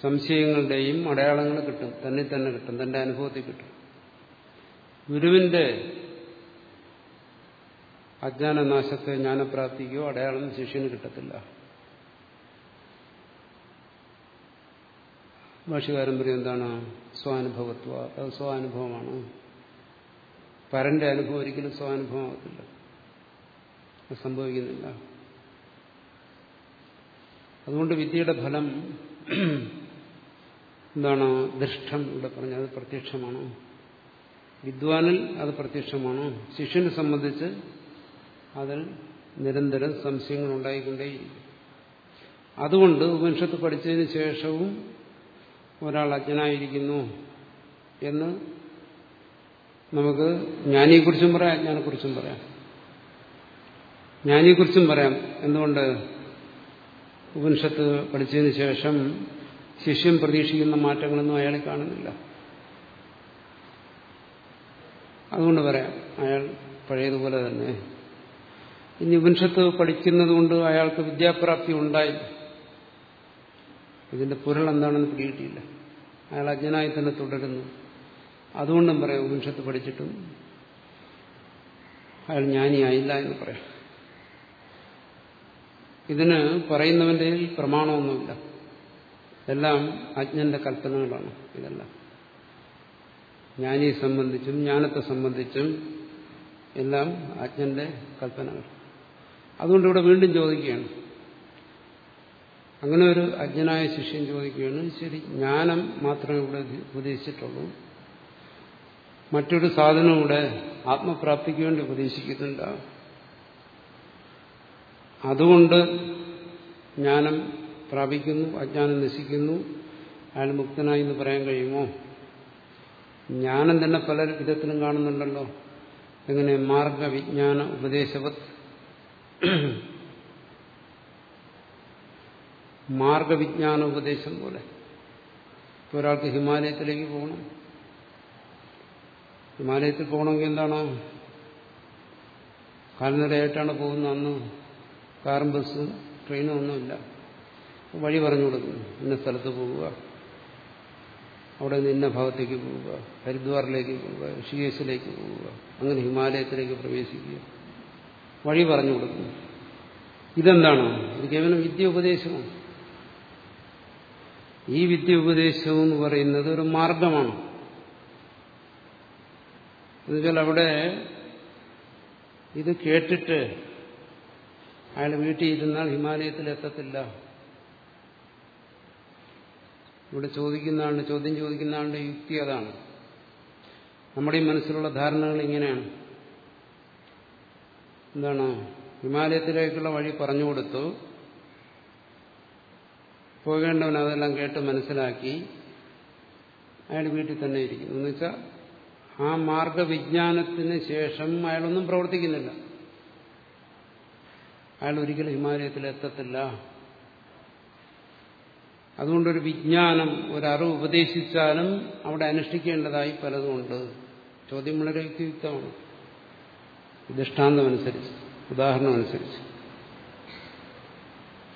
സംശയങ്ങളുടെയും അടയാളങ്ങൾ കിട്ടും തന്നെ തന്നെ കിട്ടും തന്റെ അനുഭവത്തിൽ കിട്ടും. ഗുരുവിന്റെ അജ്ഞാനനാശത്തെ ജ്ഞാനപ്രാപ്തിക്കോ അടയാളം ശിഷ്യന് കിട്ടത്തില്ല. ഭാഷകാരൻ പറയും എന്താണ്? സ്വാനുഭവത്വ അത് സ്വാനുഭവമാണ്. പരന്റെ അനുഭവം ഒരിക്കലും സ്വാനുഭവമാകത്തില്ല അത് സംഭവിക്കുന്നില്ല. അതുകൊണ്ട് വിദ്യയുടെ ഫലം എന്താണ്? ദൃഷ്ടം ഇവിടെ പറഞ്ഞത് അത് പ്രത്യക്ഷമാണ്. വിദ്വാനിൽ അത് പ്രത്യക്ഷമാണ്. ശിഷ്യനെ സംബന്ധിച്ച് അതിൽ നിരന്തരം സംശയങ്ങൾ ഉണ്ടായിക്കൊണ്ടേയിരിക്കും. അതുകൊണ്ട് ഉപനിഷത്ത് പഠിച്ചതിന് ശേഷവും ഒരാൾ അജ്ഞനായിരിക്കുന്നു എന്ന് നമുക്ക് ജ്ഞാനിയെക്കുറിച്ചും പറയാം അജ്ഞാനെക്കുറിച്ചും പറയാം. ജ്ഞാനിയെക്കുറിച്ചും പറയാം. എന്തുകൊണ്ട്? ഉപനിഷത്ത് പഠിച്ചതിന് ശേഷം ശിഷ്യൻ പ്രതീക്ഷിക്കുന്ന മാറ്റങ്ങളൊന്നും അയാൾ കാണുന്നില്ല. അതുകൊണ്ട് പറയാം അയാൾ പഴയതുപോലെ തന്നെ. ഇനി ഉപനിഷത്ത് പഠിക്കുന്നതുകൊണ്ട് അയാൾക്ക് വിദ്യാപ്രാപ്തി ഉണ്ടായില്ല ഇതിന്റെ പൊരുൾ എന്താണെന്ന് പിടികിട്ടിയില്ല. അയാൾ അജ്ഞനായി തന്നെ തുടരുന്നു. അതുകൊണ്ടും പറയാം ഉപനിഷത്ത് പഠിച്ചിട്ടും അയാൾ ജ്ഞാനിയായില്ല എന്ന് പറയാം. ഇതിന് പറയുന്നവന്റെ പ്രമാണമൊന്നുമില്ല. എല്ലാം അജ്ഞന്റെ കൽപ്പനകളാണ് ഇതെല്ലാം. ജ്ഞാനിയെ സംബന്ധിച്ചും ജ്ഞാനത്തെ സംബന്ധിച്ചും എല്ലാം അജ്ഞന്റെ കൽപ്പനകൾ. അതുകൊണ്ട് ഇവിടെ വീണ്ടും ചോദിക്കുകയാണ് അങ്ങനെ ഒരു അജ്ഞനായ ശിഷ്യൻ ചോദിക്കുകയാണ് ശരി ജ്ഞാനം മാത്രമേ ഇവിടെ ഉപദേശിച്ചിട്ടുള്ളൂ. മറ്റൊരു സാധനം ഇവിടെ ആത്മപ്രാപ്തിക്ക് വേണ്ടി ഉപദേശിക്കുന്നില്ല അതുകൊണ്ട് ജ്ഞാനം പ്രാപിക്കുന്നു അജ്ഞാനം നശിക്കുന്നു. അയാൾ മുക്തനായി എന്ന് പറയാൻ കഴിയുമോ? ജ്ഞാനം തന്നെ പല വിധത്തിലും കാണുന്നുണ്ടല്ലോ. എങ്ങനെ? മാർഗവിജ്ഞാന ഉപദേശവത്. മാർഗവിജ്ഞാന ഉപദേശം പോലെ ഒരാൾക്ക് ഹിമാലയത്തിലേക്ക് പോകണം. ഹിമാലയത്തിൽ പോകണമെങ്കിൽ എന്താണ്? കാൽനടയായിട്ടാണ് പോകുന്നത്. അന്ന് കാറും ബസ് ട്രെയിനും ഒന്നുമില്ല. വഴി പറഞ്ഞു കൊടുക്കുന്നു. ഇന്ന സ്ഥലത്ത് പോവുക. അവിടെ നിന്ന് ഇന്ന ഭാഗത്തേക്ക് പോവുക. ഹരിദ്വാറിലേക്ക് പോവുക. ഋഷികേശിലേക്ക് പോവുക. അങ്ങനെ ഹിമാലയത്തിലേക്ക് പ്രവേശിക്കുക. വഴി പറഞ്ഞു കൊടുക്കുന്നു. ഇതെന്താണ്? ഇത് കേവലം വിദ്യ ഉപദേശമാണ് ഈ വിദ്യ ഉപദേശം എന്ന് പറയുന്നത് ഒരു മാർഗമാണ്. എന്നുവെച്ചാൽ അവിടെ ഇത് കേട്ടിട്ട് അയാൾ വീട്ടിൽ ഇരുന്നാൽ ഹിമാലയത്തിൽ എത്തത്തില്ല. ഇവിടെ ചോദിക്കുന്ന ആളുടെ ചോദ്യം ചോദിക്കുന്ന യുക്തി അതാണ്. നമ്മുടെ ഈ മനസ്സിലുള്ള ധാരണകൾ ഇങ്ങനെയാണ്. എന്താണ്? ഹിമാലയത്തിലേക്കുള്ള വഴി പറഞ്ഞു കൊടുത്തു. പോകേണ്ടവൻ അതെല്ലാം കേട്ട് മനസ്സിലാക്കി അയാൾ വീട്ടിൽ തന്നെ ഇരിക്കും. എന്ന് വെച്ചാൽ ആ മാർഗവിജ്ഞാനത്തിന് ശേഷം അയാളൊന്നും പ്രവർത്തിക്കുന്നില്ല. അയാൾ ഒരിക്കലും ഹിമാലയത്തിൽ എത്തത്തില്ല. അതുകൊണ്ടൊരു വിജ്ഞാനം ഒരറിവ് ഉപദേശിച്ചാലും അവിടെ അനുഷ്ഠിക്കേണ്ടതായി പലതുമുണ്ട് ചോദ്യം വളരെ യുക്തിയുക്തമാണ്. ദൃഷ്ടാന്തമനുസരിച്ച് ഉദാഹരണമനുസരിച്ച്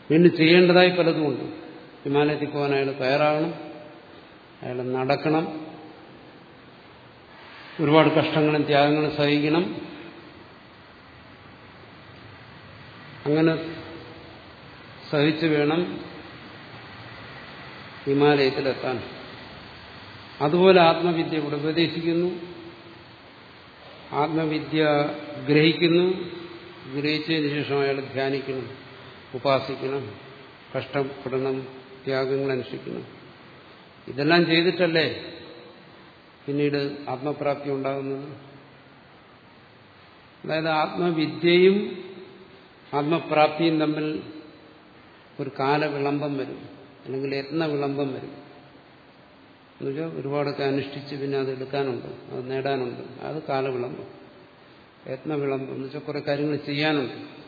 പിന്നെ ചെയ്യേണ്ടതായി പലതുമുണ്ട് ഹിമാലയത്തിൽ പോകാൻ അയാൾ തയ്യാറാകണം അയാൾ നടക്കണം. ഒരുപാട് കഷ്ടങ്ങളും ത്യാഗങ്ങളും സഹിക്കണം. അങ്ങനെ സഹിച്ചു വേണം ഹിമാലയത്തിലെത്താൻ. അതുപോലെ ആത്മവിദ്യ ഇവിടെ ഉപദേശിക്കുന്നു. ആത്മവിദ്യ ഗ്രഹിക്കുന്നു. ഗ്രഹിച്ചതിന് ശേഷം അയാൾ ധ്യാനിക്കണം ഉപാസിക്കണം കഷ്ടപ്പെടണം. ത്യാഗങ്ങൾ അനുഷ്ഠിക്കുന്നു. ഇതെല്ലാം ചെയ്തിട്ടല്ലേ പിന്നീട് ആത്മപ്രാപ്തി ഉണ്ടാകുന്നത്? അതായത് ആത്മവിദ്യയും ആത്മപ്രാപ്തിയും തമ്മിൽ ഒരു കാലവിളംബം വരും അല്ലെങ്കിൽ യത്ന വിളംബം വരും. എന്നുവെച്ചാൽ ഒരുപാടൊക്കെ അനുഷ്ഠിച്ച് പിന്നെ അത് എടുക്കാനുണ്ട് അത് നേടാനുണ്ട്. അത് കാലവിളംബം യത്നവിളംബം. എന്ന് വെച്ചാൽ കുറെ കാര്യങ്ങൾ ചെയ്യാനുണ്ട്.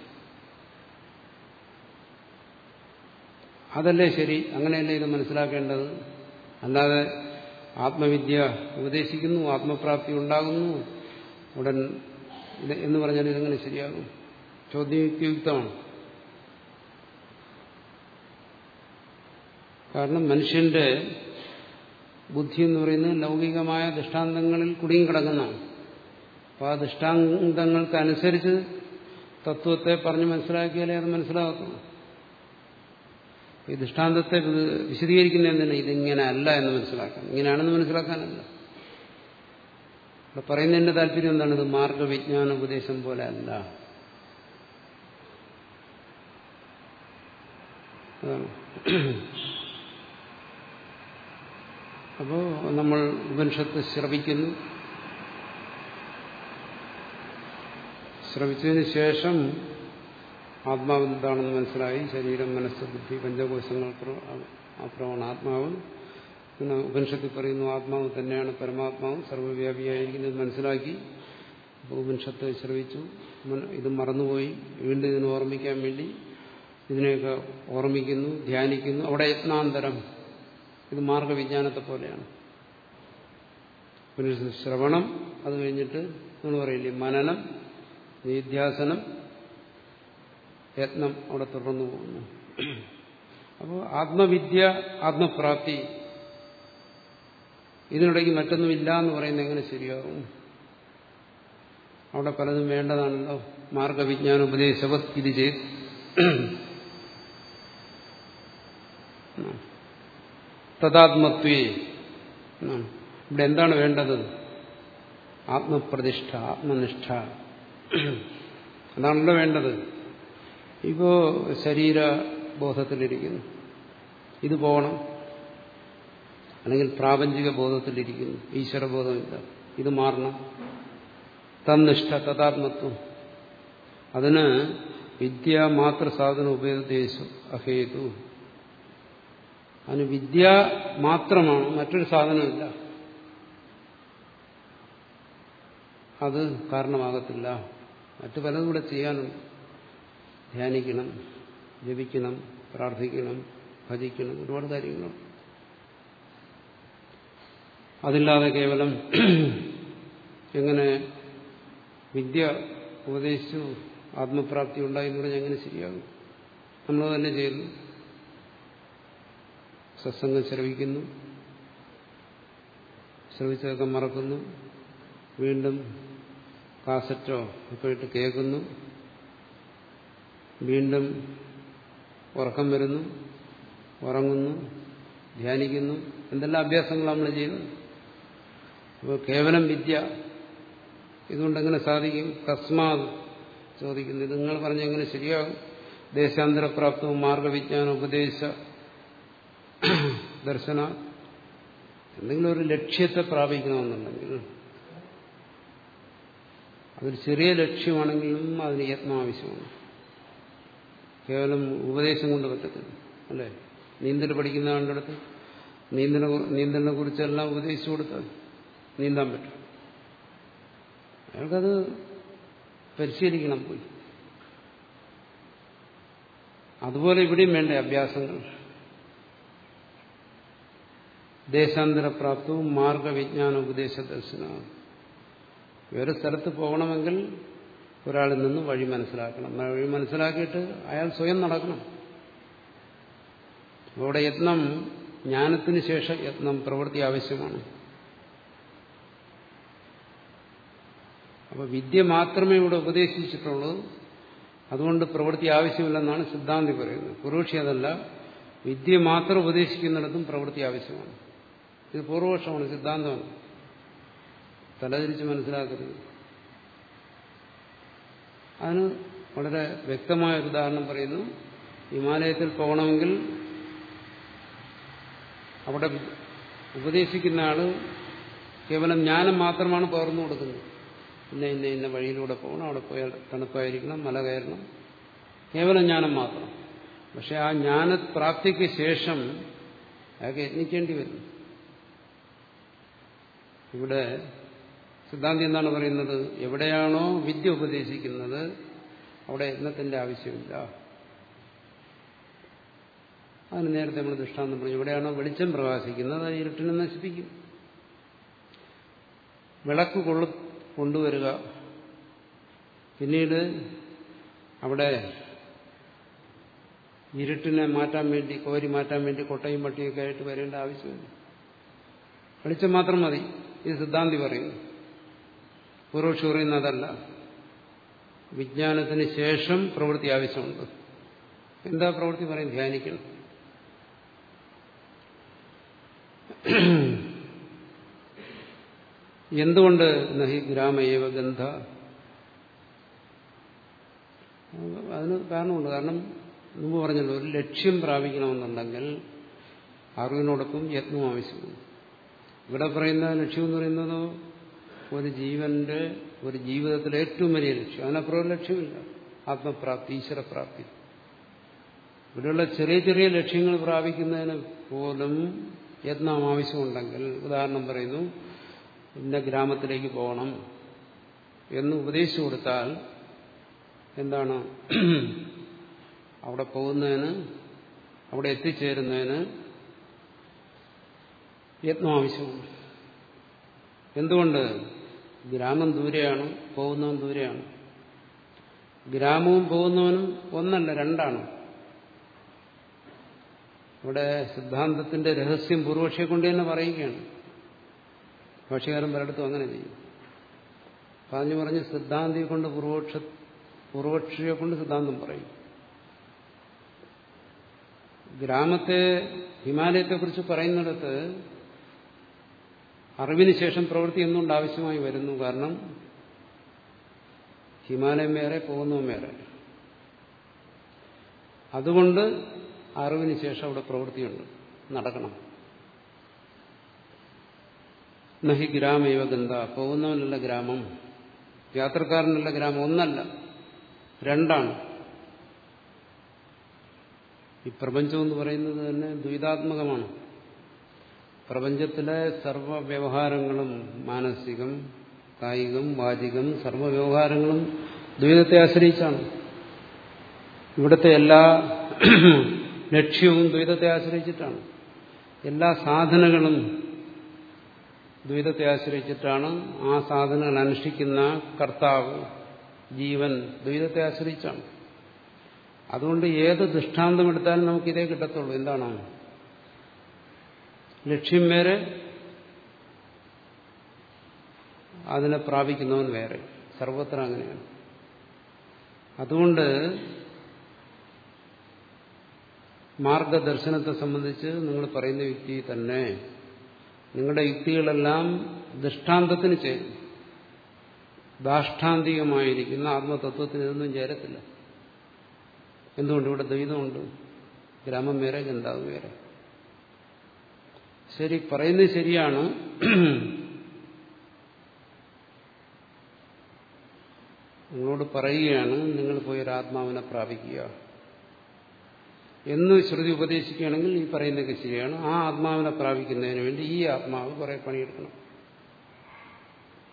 അതല്ലേ ശരി? അങ്ങനെയല്ലേ ഇത് മനസ്സിലാക്കേണ്ടത്? അല്ലാതെ ആത്മവിദ്യ ഉപദേശിക്കുന്നു ആത്മപ്രാപ്തി ഉണ്ടാകുന്നു ഉടൻ എന്ന് പറഞ്ഞാൽ ഇതെങ്ങനെ ശരിയാകും? ചോദ്യം യുക്തിയുക്തമാണ് കാരണം മനുഷ്യന്റെ ബുദ്ധി എന്ന് പറയുന്നത് ലൗകികമായ ദൃഷ്ടാന്തങ്ങളിൽ കുടുങ്ങി കിടക്കുന്നതാണ്. അപ്പോൾ ആ ദൃഷ്ടാന്തങ്ങൾക്കനുസരിച്ച് തത്വത്തെ പറഞ്ഞ് മനസ്സിലാക്കിയാലേ അത് മനസ്സിലാകത്തുള്ളൂ. ഈ ദൃഷ്ടാന്തത്തെ വിശദീകരിക്കുന്ന എന്തിനാ ഇതിങ്ങനെ അല്ല എന്ന് മനസ്സിലാക്കാം. ഇങ്ങനെയാണെന്ന് മനസ്സിലാക്കാനല്ല. ഇവിടെ പറയുന്നതിന്റെ താല്പര്യം എന്താണ്? ഇത് മാർഗവിജ്ഞാന ഉപദേശം പോലെ അല്ല. അപ്പോ നമ്മൾ ഉപനിഷത്ത് ശ്രവിക്കുന്നു. ശ്രവിച്ചതിന് ശേഷം ആത്മാവ് എന്താണെന്ന് മനസ്സിലായി. ശരീരം മനസ്സ് ബുദ്ധി പഞ്ചകോശങ്ങൾ അപ്പുറമാണ് ആത്മാവ്. പിന്നെ ഉപനിഷത്തിൽ പറയുന്നു ആത്മാവ് തന്നെയാണ് പരമാത്മാവ്. സർവവ്യാപിയായിരിക്കുന്നത് മനസ്സിലാക്കി. ഉപനിഷത്ത് ശ്രവിച്ചു. ഇത് മറന്നുപോയി. വീണ്ടും ഇതിനെ ഓർമ്മിക്കാൻ വേണ്ടി ഇതിനെയൊക്കെ ഓർമ്മിക്കുന്നു ധ്യാനിക്കുന്നു. അവിടെ യത്നാന്തരം. ഇത് മാർഗവിജ്ഞാനത്തെ പോലെയാണ്. ശ്രവണം അത് കഴിഞ്ഞിട്ട് നമ്മൾ പറയില്ലേ മനനം നിധ്യാസനം യത്നം അവിടെ തുടർന്നു പോകുന്നു. അപ്പോൾ ആത്മവിദ്യ ആത്മപ്രാപ്തി ഇതിനിടയ്ക്ക് മറ്റൊന്നുമില്ല എന്ന് പറയുന്നത് എങ്ങനെ ശരിയാകും അവിടെ പലതും വേണ്ടതാണല്ലോ. മാർഗവിജ്ഞാന ഉപദേശവത് ഇത് ചെയ്ത് തഥാത്മത്വേ ഇവിടെ എന്താണ് വേണ്ടത്? ആത്മപ്രതിഷ്ഠ ആത്മനിഷ്ഠ. അതാണല്ലോ വേണ്ടത്. ഇപ്പോ ശരീരബോധത്തിലിരിക്കുന്നു. ഇത് പോകണം. അല്ലെങ്കിൽ പ്രാപഞ്ചിക ബോധത്തിലിരിക്കുന്നു ഈശ്വരബോധമില്ല. ഇത് മാറണം. തന്നിഷ്ഠ തഥാത്മത്വം അതിന് വിദ്യ മാത്ര സാധന ഉപയോഗിച്ചു അഹേതു. അതിന് വിദ്യ മാത്രമാണ് മറ്റൊരു സാധനമില്ല അത് കാരണമാകത്തില്ല. മറ്റു പലതും കൂടെ ചെയ്യാനുണ്ട്. ധ്യാനിക്കണം ജപിക്കണം പ്രാർത്ഥിക്കണം ഭജിക്കണം ഒരുപാട് കാര്യങ്ങളുണ്ട്. അതില്ലാതെ കേവലം എങ്ങനെ വിദ്യ ഉപദേശിച്ചു ആത്മപ്രാപ്തി ഉണ്ടായി എന്ന് പറഞ്ഞാൽ എങ്ങനെ ശരിയാകും? നമ്മൾ തന്നെ ചെയ്യുന്നു. സത്സംഗം ശ്രവിക്കുന്നു. ശ്രവിച്ചതൊക്കെ മറക്കുന്നു. വീണ്ടും കാസറ്റോ ഒക്കെ ഇട്ട് കേൾക്കുന്നു. വീണ്ടും ഉറക്കം വരുന്നു ഉറങ്ങുന്നു ധ്യാനിക്കുന്നു. എന്തെല്ലാം അഭ്യാസങ്ങൾ നമ്മൾ ചെയ്യുന്നു? അപ്പോൾ കേവലം വിദ്യ ഇതുകൊണ്ടെങ്ങനെ സാധിക്കും? കസ്മാത് ചോദിക്കുന്നു. ഇത് നിങ്ങൾ പറഞ്ഞെങ്ങനെ ശരിയാകും? ദേശാന്തരപ്രാപ്തവും മാർഗവിജ്ഞാന ഉപദേശ ദർശന എന്തെങ്കിലും ഒരു ലക്ഷ്യത്തെ പ്രാപിക്കണമെന്നുണ്ടെങ്കിൽ അതൊരു ചെറിയ ലക്ഷ്യമാണെങ്കിലും അതിന് യത്നം ആവശ്യമാണ് കേവലം ഉപദേശം കൊണ്ട് പറ്റത്തില്ല. അല്ലേ? നീന്തൽ പഠിക്കുന്ന ആളുടെ അടുത്ത് നീന്തലിനെ നീന്തലിനെ കുറിച്ചെല്ലാം ഉപദേശിച്ചു കൊടുത്താൽ നീന്താൻ പറ്റും. അയാൾക്കത് പരിശീലിക്കണം പോയി. അതുപോലെ ഇവിടെയും വേണ്ട അഭ്യാസങ്ങൾ? ദേശാന്തരപ്രാപ്തവും മാർഗവിജ്ഞാന ഉപദേശ ദർശനവും വേറെ സ്ഥലത്ത് പോകണമെങ്കിൽ ഒരാളിൽ നിന്ന് വഴി മനസ്സിലാക്കണം. വഴി മനസ്സിലാക്കിയിട്ട് അയാൾ സ്വയം നടക്കണം. അവിടെ യത്നം ജ്ഞാനത്തിന് ശേഷം യത്നം പ്രവൃത്തി ആവശ്യമാണ്. അപ്പൊ വിദ്യ മാത്രമേ ഇവിടെ ഉപദേശിച്ചിട്ടുള്ളൂ. അതുകൊണ്ട് പ്രവൃത്തി ആവശ്യമില്ലെന്നാണ് സിദ്ധാന്തി പറയുന്നത്. പുരുഷി അതല്ല വിദ്യ മാത്രം ഉപദേശിക്കുന്നിടത്തും പ്രവൃത്തി ആവശ്യമാണ്. ഇത് പൂർവപക്ഷമാണ് സിദ്ധാന്തമാണ്. തലതിരിച്ച് മനസ്സിലാക്കരുത്. അതിന് വളരെ വ്യക്തമായ ഒരു ഉദാഹരണം പറയുന്നു. ഹിമാലയത്തിൽ പോകണമെങ്കിൽ അവിടെ ഉപദേശിക്കുന്ന ആൾ കേവലം ജ്ഞാനം മാത്രമാണ് പകർന്നു കൊടുക്കുന്നത്. ഇന്ന ഇന്ന ഇന്ന വഴിയിലൂടെ പോകണം അവിടെ പോയാൽ തണുപ്പായിരിക്കണം മല കയറണം. കേവലം ജ്ഞാനം മാത്രം. പക്ഷെ ആ ജ്ഞാനപ്രാപ്തിക്ക് ശേഷം അയാൾക്ക് യത്നിക്കേണ്ടി വരും. ഇവിടെ സിദ്ധാന്തി എന്താണ് പറയുന്നത്. എവിടെയാണോ വിദ്യ ഉപദേശിക്കുന്നത് അവിടെ യജ്ഞത്തിന്റെ ആവശ്യമില്ല. അതിന് നേരത്തെ നമ്മൾ ദൃഷ്ടാന്തം പറഞ്ഞു എവിടെയാണോ വെളിച്ചം പ്രകാശിക്കുന്നത് അത് ഇരുട്ടിനെ നശിപ്പിക്കും. വിളക്ക് കൊള്ളു കൊണ്ടുവരിക. പിന്നീട് അവിടെ ഇരുട്ടിനെ മാറ്റാൻ വേണ്ടി കോരി മാറ്റാൻ വേണ്ടി കൊട്ടയും പട്ടിയൊക്കെ ആയിട്ട് വരേണ്ട ആവശ്യമില്ല. വെളിച്ചം മാത്രം മതി ഇത് സിദ്ധാന്തി പറയുന്നു. പൂർവക്ഷി പറയുന്ന അതല്ല. വിജ്ഞാനത്തിന് ശേഷം പ്രവൃത്തി ആവശ്യമുണ്ട്. എന്താ പ്രവൃത്തി പറയും? ധ്യാനിക്കണം. എന്തുകൊണ്ട് നഹി ഗ്രാമയേവ ഗന്ധ? അതിന് കാരണമുണ്ട്. കാരണം മുമ്പ് പറഞ്ഞല്ലോ ഒരു ലക്ഷ്യം പ്രാപിക്കണമെന്നുണ്ടെങ്കിൽ അറിവിനോടൊപ്പം യത്നവും ആവശ്യമാണ് ഇവിടെ പറയുന്ന ലക്ഷ്യം എന്ന് പറയുന്നത് ഒരു ജീവന്റെ ഒരു ജീവിതത്തിലെ ഏറ്റവും വലിയ ലക്ഷ്യം. അതിനപ്പുറം ലക്ഷ്യമില്ല. ആത്മപ്രാപ്തി ഈശ്വരപ്രാപ്തി. ഇവിടെയുള്ള ചെറിയ ചെറിയ ലക്ഷ്യങ്ങൾ പ്രാപിക്കുന്നതിന് പോലും യത്നം ആവശ്യമുണ്ടെങ്കിൽ ഉദാഹരണം പറയുന്നു ഇന്ന ഗ്രാമത്തിലേക്ക് പോകണം എന്ന് ഉപദേശിച്ചു കൊടുത്താൽ എന്താണ്? അവിടെ പോകുന്നതിന് അവിടെ എത്തിച്ചേരുന്നതിന് യത്നം ആവശ്യമുണ്ട്. എന്തുകൊണ്ട്? ഗ്രാമം ദൂരെയാണ് പോകുന്നവൻ ദൂരെയാണ്. ഗ്രാമവും പോകുന്നവനും ഒന്നല്ല രണ്ടാണ്. ഇവിടെ സിദ്ധാന്തത്തിന്റെ രഹസ്യം പൂർവക്ഷിയെ കൊണ്ട് തന്നെ പറയുകയാണ്. ഭാഷകാരൻ പലയിടത്തും അങ്ങനെ ചെയ്യും. പറഞ്ഞു പറഞ്ഞ് സിദ്ധാന്തിയെ കൊണ്ട് പൂർവക്ഷ പൂർവക്ഷിയെ കൊണ്ട് സിദ്ധാന്തം പറയും. ഗ്രാമത്തെ ഹിമാലയത്തെക്കുറിച്ച് പറയുന്നിടത്ത് അറിവിന് ശേഷം പ്രവൃത്തി എന്തുകൊണ്ട് ആവശ്യമായി വരുന്നു. കാരണം ഹിമാലയം വേറെ പോകുന്നതും വേറെ. അതുകൊണ്ട് അറിവിന് ശേഷം അവിടെ പ്രവൃത്തിയുണ്ട്. നടക്കണം. നഹി ഗ്രാമൈവ ഗന്ധ. പോകുന്നവനല്ല ഗ്രാമം യാത്രക്കാരനല്ല ഗ്രാമം ഒന്നല്ല രണ്ടാണ്. ഈ പ്രപഞ്ചം എന്ന് പറയുന്നത് തന്നെ ദ്വൈതാത്മകമാണ്. പ്രപഞ്ചത്തിലെ സർവ വ്യവഹാരങ്ങളും മാനസികം കായികം വാചികം സർവ വ്യവഹാരങ്ങളും ദ്വൈതത്തെ ആശ്രയിച്ചാണ്. ഇവിടുത്തെ എല്ലാ ലക്ഷ്യവും ദ്വൈതത്തെ ആശ്രയിച്ചിട്ടാണ്. എല്ലാ സാധനങ്ങളും ദ്വൈതത്തെ ആശ്രയിച്ചിട്ടാണ് ആ സാധനങ്ങൾ അനുഷ്ഠിക്കുന്ന കർത്താവ് ജീവൻ ദ്വൈതത്തെ ആശ്രയിച്ചാണ്. അതുകൊണ്ട് ഏത് ദൃഷ്ടാന്തം എടുത്താലും നമുക്ക് ഇതേ കിട്ടത്തുള്ളൂ. എന്താണ്? ലക്ഷ്യം വേറെ അതിനെ പ്രാപിക്കുന്നവൻ വേറെ. സർവത്ര അങ്ങനെയാണ്. അതുകൊണ്ട് മാർഗദർശനത്തെ സംബന്ധിച്ച് നിങ്ങൾ പറയുന്ന യുക്തി തന്നെ. നിങ്ങളുടെ യുക്തികളെല്ലാം ദൃഷ്ടാന്തത്തിന് ചേരും ദാഷ്ടാന്തികമായിരിക്കുന്ന ആത്മതത്വത്തിന് ഇതൊന്നും ചേരത്തില്ല. എന്തുകൊണ്ട്? ഇവിടെ ദ്വൈതമുണ്ട്. ഗ്രാമം വേറെ ഗന്ധാവ് വേറെ. ശരി പറയുന്നത് ശരിയാണ്. നിങ്ങളോട് പറയുകയാണ് നിങ്ങൾ പോയി ഒരു ആത്മാവിനെ പ്രാപിക്കുക. എന്ന് ശ്രുതി ഉപദേശിക്കുകയാണെങ്കിൽ ഈ പറയുന്നതൊക്കെ ശരിയാണ്. ആ ആത്മാവിനെ പ്രാപിക്കുന്നതിന് വേണ്ടി ഈ ആത്മാവ് കുറെ പണിയെടുക്കണം.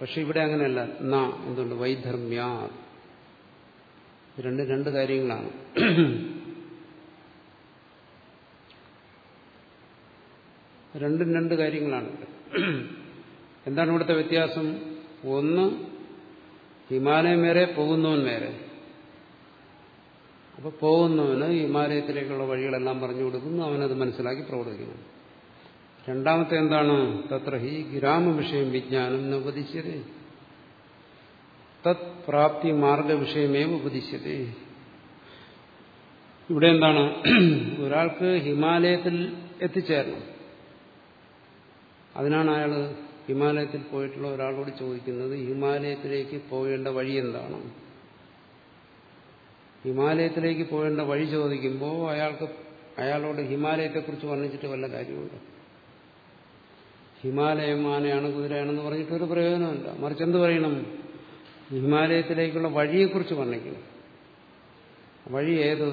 പക്ഷെ ഇവിടെ അങ്ങനെയല്ല. നാ എന്തുകൊണ്ട് വൈധർമ്യ രണ്ട് രണ്ട് കാര്യങ്ങളാണ്. രണ്ടും രണ്ട് കാര്യങ്ങളാണ്. എന്താണ് ഇവിടുത്തെ വ്യത്യാസം? ഒന്ന് ഹിമാലയം വരെ പോകുന്നവൻ വേറെ. അപ്പൊ പോകുന്നവന് ഹിമാലയത്തിലേക്കുള്ള വഴികളെല്ലാം പറഞ്ഞു കൊടുക്കുന്നു അവനത് മനസ്സിലാക്കി പ്രവർത്തിക്കുന്നു. രണ്ടാമത്തെ എന്താണ്? തത്ര ഹി ഗ്രാമ വിഷയം വിജ്ഞാനം ഉപദിശ്യതേ. തത് പ്രാപ്തി മാർഗ വിഷയമേ ഉപദിശ്യതേ. ഇവിടെ എന്താണ്? ഒരാൾക്ക് ഹിമാലയത്തിൽ എത്തിച്ചേരണം. അതിനാണ് അയാൾ ഹിമാലയത്തിൽ പോയിട്ടുള്ള ഒരാളോട് ചോദിക്കുന്നത് ഹിമാലയത്തിലേക്ക് പോകേണ്ട വഴി എന്താണ്? ഹിമാലയത്തിലേക്ക് പോകേണ്ട വഴി ചോദിക്കുമ്പോൾ അയാൾക്ക് അയാളോട് ഹിമാലയത്തെക്കുറിച്ച് വർണിച്ചിട്ട് വല്ല കാര്യമുണ്ട്? ഹിമാലയം ആനയാണ് കുതിരയാണെന്ന് പറഞ്ഞിട്ട് ഒരു പ്രയോജനമില്ല മറിച്ച് എന്ത് പറയണം? ഹിമാലയത്തിലേക്കുള്ള വഴിയെക്കുറിച്ച് വർണിക്കണം. വഴി ഏത്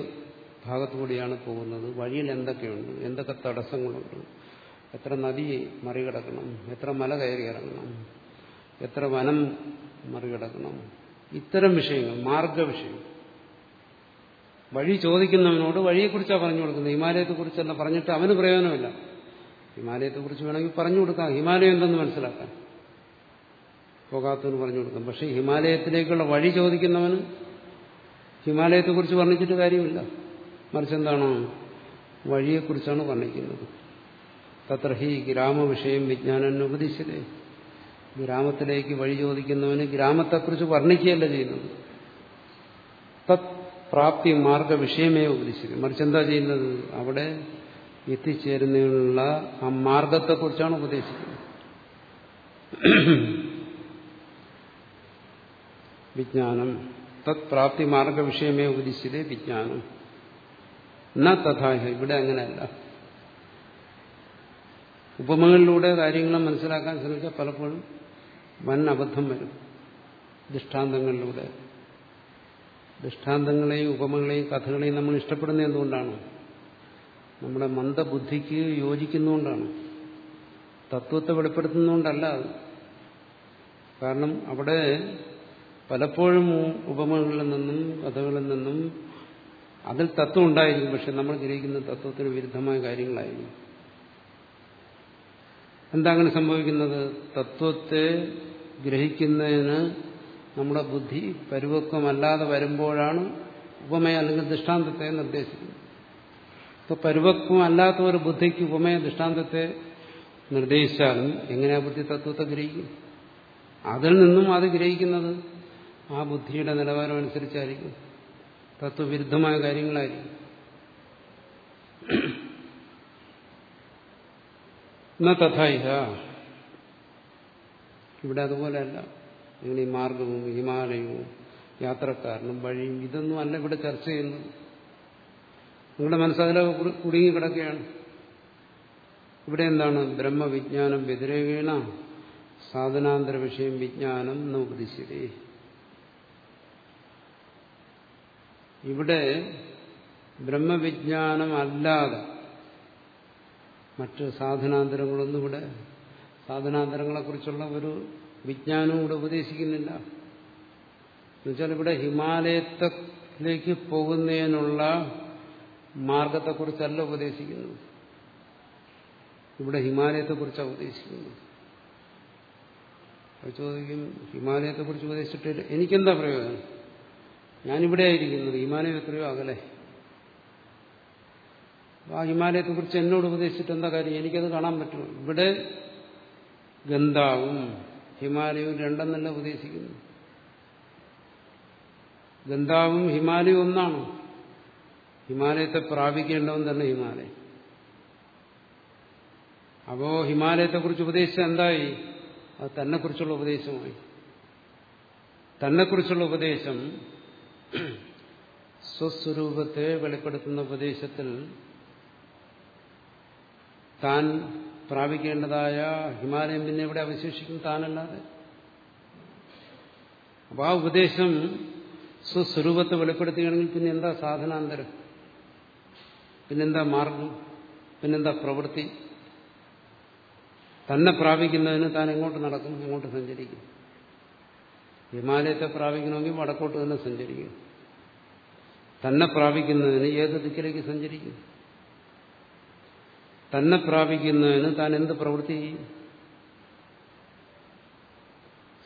ഭാഗത്തുകൂടിയാണ് പോകുന്നത്? വഴിയിൽ എന്തൊക്കെയുണ്ട്? എന്തൊക്കെ തടസ്സങ്ങളുണ്ട്? എത്ര നദി മറികടക്കണം എത്ര മല കയറി ഇറങ്ങണം എത്ര വനം മറികടക്കണം ഇത്തരം വിഷയങ്ങൾ മാർഗ വിഷയം വഴി ചോദിക്കുന്നവനോട് വഴിയെക്കുറിച്ചാണ് പറഞ്ഞു കൊടുക്കുന്നത്. ഹിമാലയത്തെക്കുറിച്ചല്ല പറഞ്ഞിട്ട് അവന് പ്രയോജനമില്ല. ഹിമാലയത്തെക്കുറിച്ച് വേണമെങ്കിൽ പറഞ്ഞു കൊടുക്കാം. ഹിമാലയം എന്തെന്ന് മനസ്സിലാക്കാൻ. പോകാത്തവന് പറഞ്ഞു കൊടുക്കാം. പക്ഷെ ഹിമാലയത്തിലേക്കുള്ള വഴി ചോദിക്കുന്നവന് ഹിമാലയത്തെക്കുറിച്ച് വർണിച്ചിട്ട് കാര്യമില്ല. മറിച്ച് എന്താണോ? വഴിയെക്കുറിച്ചാണ് വർണിക്കുന്നത്. തത്ര ഹി ഗ്രാമവിഷയം വിജ്ഞാനം ഉപദേശിച്ചതേ ഗ്രാമത്തിലേക്ക് വഴി ചോദിക്കുന്നവന് ഗ്രാമത്തെക്കുറിച്ച് വർണിക്കുകയല്ല ചെയ്യുന്നത്. തത് പ്രാപ്തി മാർഗ വിഷയമേ ഉപദേശിക്കുന്നത് മറിച്ച് എന്താ ചെയ്യുന്നത്? അവിടെ എത്തിച്ചേരുന്നതിനുള്ള ആ മാർഗത്തെക്കുറിച്ചാണ് ഉപദേശിക്കുന്നത്. വിജ്ഞാനം. തത് പ്രാപ്തി മാർഗ വിഷയമേ ഉപദേശിച്ചതേ വിജ്ഞാനം. എന്നാ തഥാഹ. ഇവിടെ അങ്ങനെയല്ല. ഉപമകളിലൂടെ കാര്യങ്ങളെ മനസ്സിലാക്കാൻ ശ്രമിച്ചാൽ പലപ്പോഴും വൻ അബദ്ധം വരും. ദൃഷ്ടാന്തങ്ങളിലൂടെ. ദൃഷ്ടാന്തങ്ങളെയും ഉപമകളെയും കഥകളെയും നമ്മൾ ഇഷ്ടപ്പെടുന്നത് എന്തുകൊണ്ടാണ്? നമ്മുടെ മന്ദബുദ്ധിക്ക് യോജിക്കുന്നുകൊണ്ടാണ് തത്വത്തെ വെളിപ്പെടുത്തുന്നതുകൊണ്ടല്ല അത്. കാരണം അവിടെ പലപ്പോഴും ഉപമകളിൽ നിന്നും കഥകളിൽ നിന്നും അതിൽ തത്വം ഉണ്ടായിരിക്കും. പക്ഷെ നമ്മൾ ഗ്രഹിക്കുന്ന തത്വത്തിന് വിരുദ്ധമായ കാര്യങ്ങളായിരിക്കും. എന്താ അങ്ങനെ സംഭവിക്കുന്നത്? തത്വത്തെ ഗ്രഹിക്കുന്നതിന് നമ്മുടെ ബുദ്ധി പരിപക്വമല്ലാതെ വരുമ്പോഴാണ് ഉപമയ അല്ലെങ്കിൽ ദൃഷ്ടാന്തത്തെ നിർദ്ദേശിക്കുന്നത്. ഇപ്പൊ അല്ലാത്ത ഒരു ബുദ്ധിക്ക് ഉപമയ ദൃഷ്ടാന്തത്തെ നിർദ്ദേശിച്ചാലും എങ്ങനെയാ ബുദ്ധി തത്വത്തെ ഗ്രഹിക്കും? അതിൽ നിന്നും അത് ഗ്രഹിക്കുന്നത് ആ ബുദ്ധിയുടെ നിലവാരം അനുസരിച്ചായിരിക്കും. തത്വവിരുദ്ധമായ കാര്യങ്ങളായിരിക്കും. എന്ന തഥായിക ഇവിടെ അതുപോലെയല്ല. നിങ്ങൾ ഈ മാർഗവും ഹിമാലയവും യാത്രക്കാരനും വഴിയും ഇതൊന്നും അല്ല ഇവിടെ ചർച്ച ചെയ്യുന്നത്. നിങ്ങളുടെ മനസ്സതിലെ കുടുങ്ങി കിടക്കുകയാണ് ഇവിടെ എന്താണ്? ബ്രഹ്മവിജ്ഞാനം വ്യതിരേകേണ സാധനാന്തര വിഷയം വിജ്ഞാനം എന്ന് ഉപദേശിച്ചതേ. ഇവിടെ ബ്രഹ്മവിജ്ഞാനം അല്ലാതെ മറ്റ് സാധനാന്തരങ്ങളൊന്നും ഇവിടെ സാധനാന്തരങ്ങളെക്കുറിച്ചുള്ള ഒരു വിജ്ഞാനവും ഇവിടെ ഉപദേശിക്കുന്നില്ല. എന്നുവെച്ചാൽ ഇവിടെ ഹിമാലയത്തിലേക്ക് പോകുന്നതിനുള്ള മാർഗത്തെക്കുറിച്ചല്ല ഉപദേശിക്കുന്നത്. ഇവിടെ ഹിമാലയത്തെക്കുറിച്ചാണ് ഉപദേശിക്കുന്നത്. അത് ചോദിക്കും ഹിമാലയത്തെക്കുറിച്ച് ഉപദേശിച്ചിട്ട് എനിക്കെന്താ പ്രയോജനം? ഞാനിവിടെ ആയിരിക്കുന്നത് ഹിമാലയം എത്രയോ അകലെ. ആ ഹിമാലയത്തെ കുറിച്ച് എന്നോട് ഉപദേശിച്ചിട്ട് എന്താ കാര്യം? എനിക്കത് കാണാൻ പറ്റുമോ ഇവിടെ ഗന്ധാവും ഹിമാലയവും രണ്ടെന്നല്ല ഉപദേശിക്കുന്നു. ഗന്ധാവും ഹിമാലയവും ഒന്നാണ്. ഹിമാലയത്തെ പ്രാപിക്കേണ്ടവൻ തന്നെ ഹിമാലയം അപ്പോ ഹിമാലയത്തെക്കുറിച്ച് ഉപദേശിച്ച എന്തായി? അത് തന്നെക്കുറിച്ചുള്ള ഉപദേശമായി. തന്നെക്കുറിച്ചുള്ള ഉപദേശം സ്വസ്വരൂപത്തെ വെളിപ്പെടുത്തുന്ന ഉപദേശത്തിൽ താൻ പ്രാപിക്കേണ്ടതായ ഹിമാലയം പിന്നെ എവിടെ അവശേഷിക്കും താനല്ലാതെ? അപ്പൊ ആ ഉപദേശം സ്വസ്വരൂപത്തെ വെളിപ്പെടുത്തുകയാണെങ്കിൽ പിന്നെ എന്താ സാധനാന്തരം? പിന്നെന്താ മാർഗം? പിന്നെന്താ പ്രവൃത്തി? തന്നെ പ്രാപിക്കുന്നതിന് താൻ എങ്ങോട്ട് നടക്കും? എങ്ങോട്ട് സഞ്ചരിക്കും? ഹിമാലയത്തെ പ്രാപിക്കണമെങ്കിൽ വടക്കോട്ട് തന്നെ സഞ്ചരിക്കും. തന്നെ പ്രാപിക്കുന്നതിന് ഏത് ദിക്കിലേക്ക് സഞ്ചരിക്കും? തന്നെ പ്രാപിക്കുന്നതിന് താൻ എന്ത് പ്രവൃത്തി ചെയ്യും?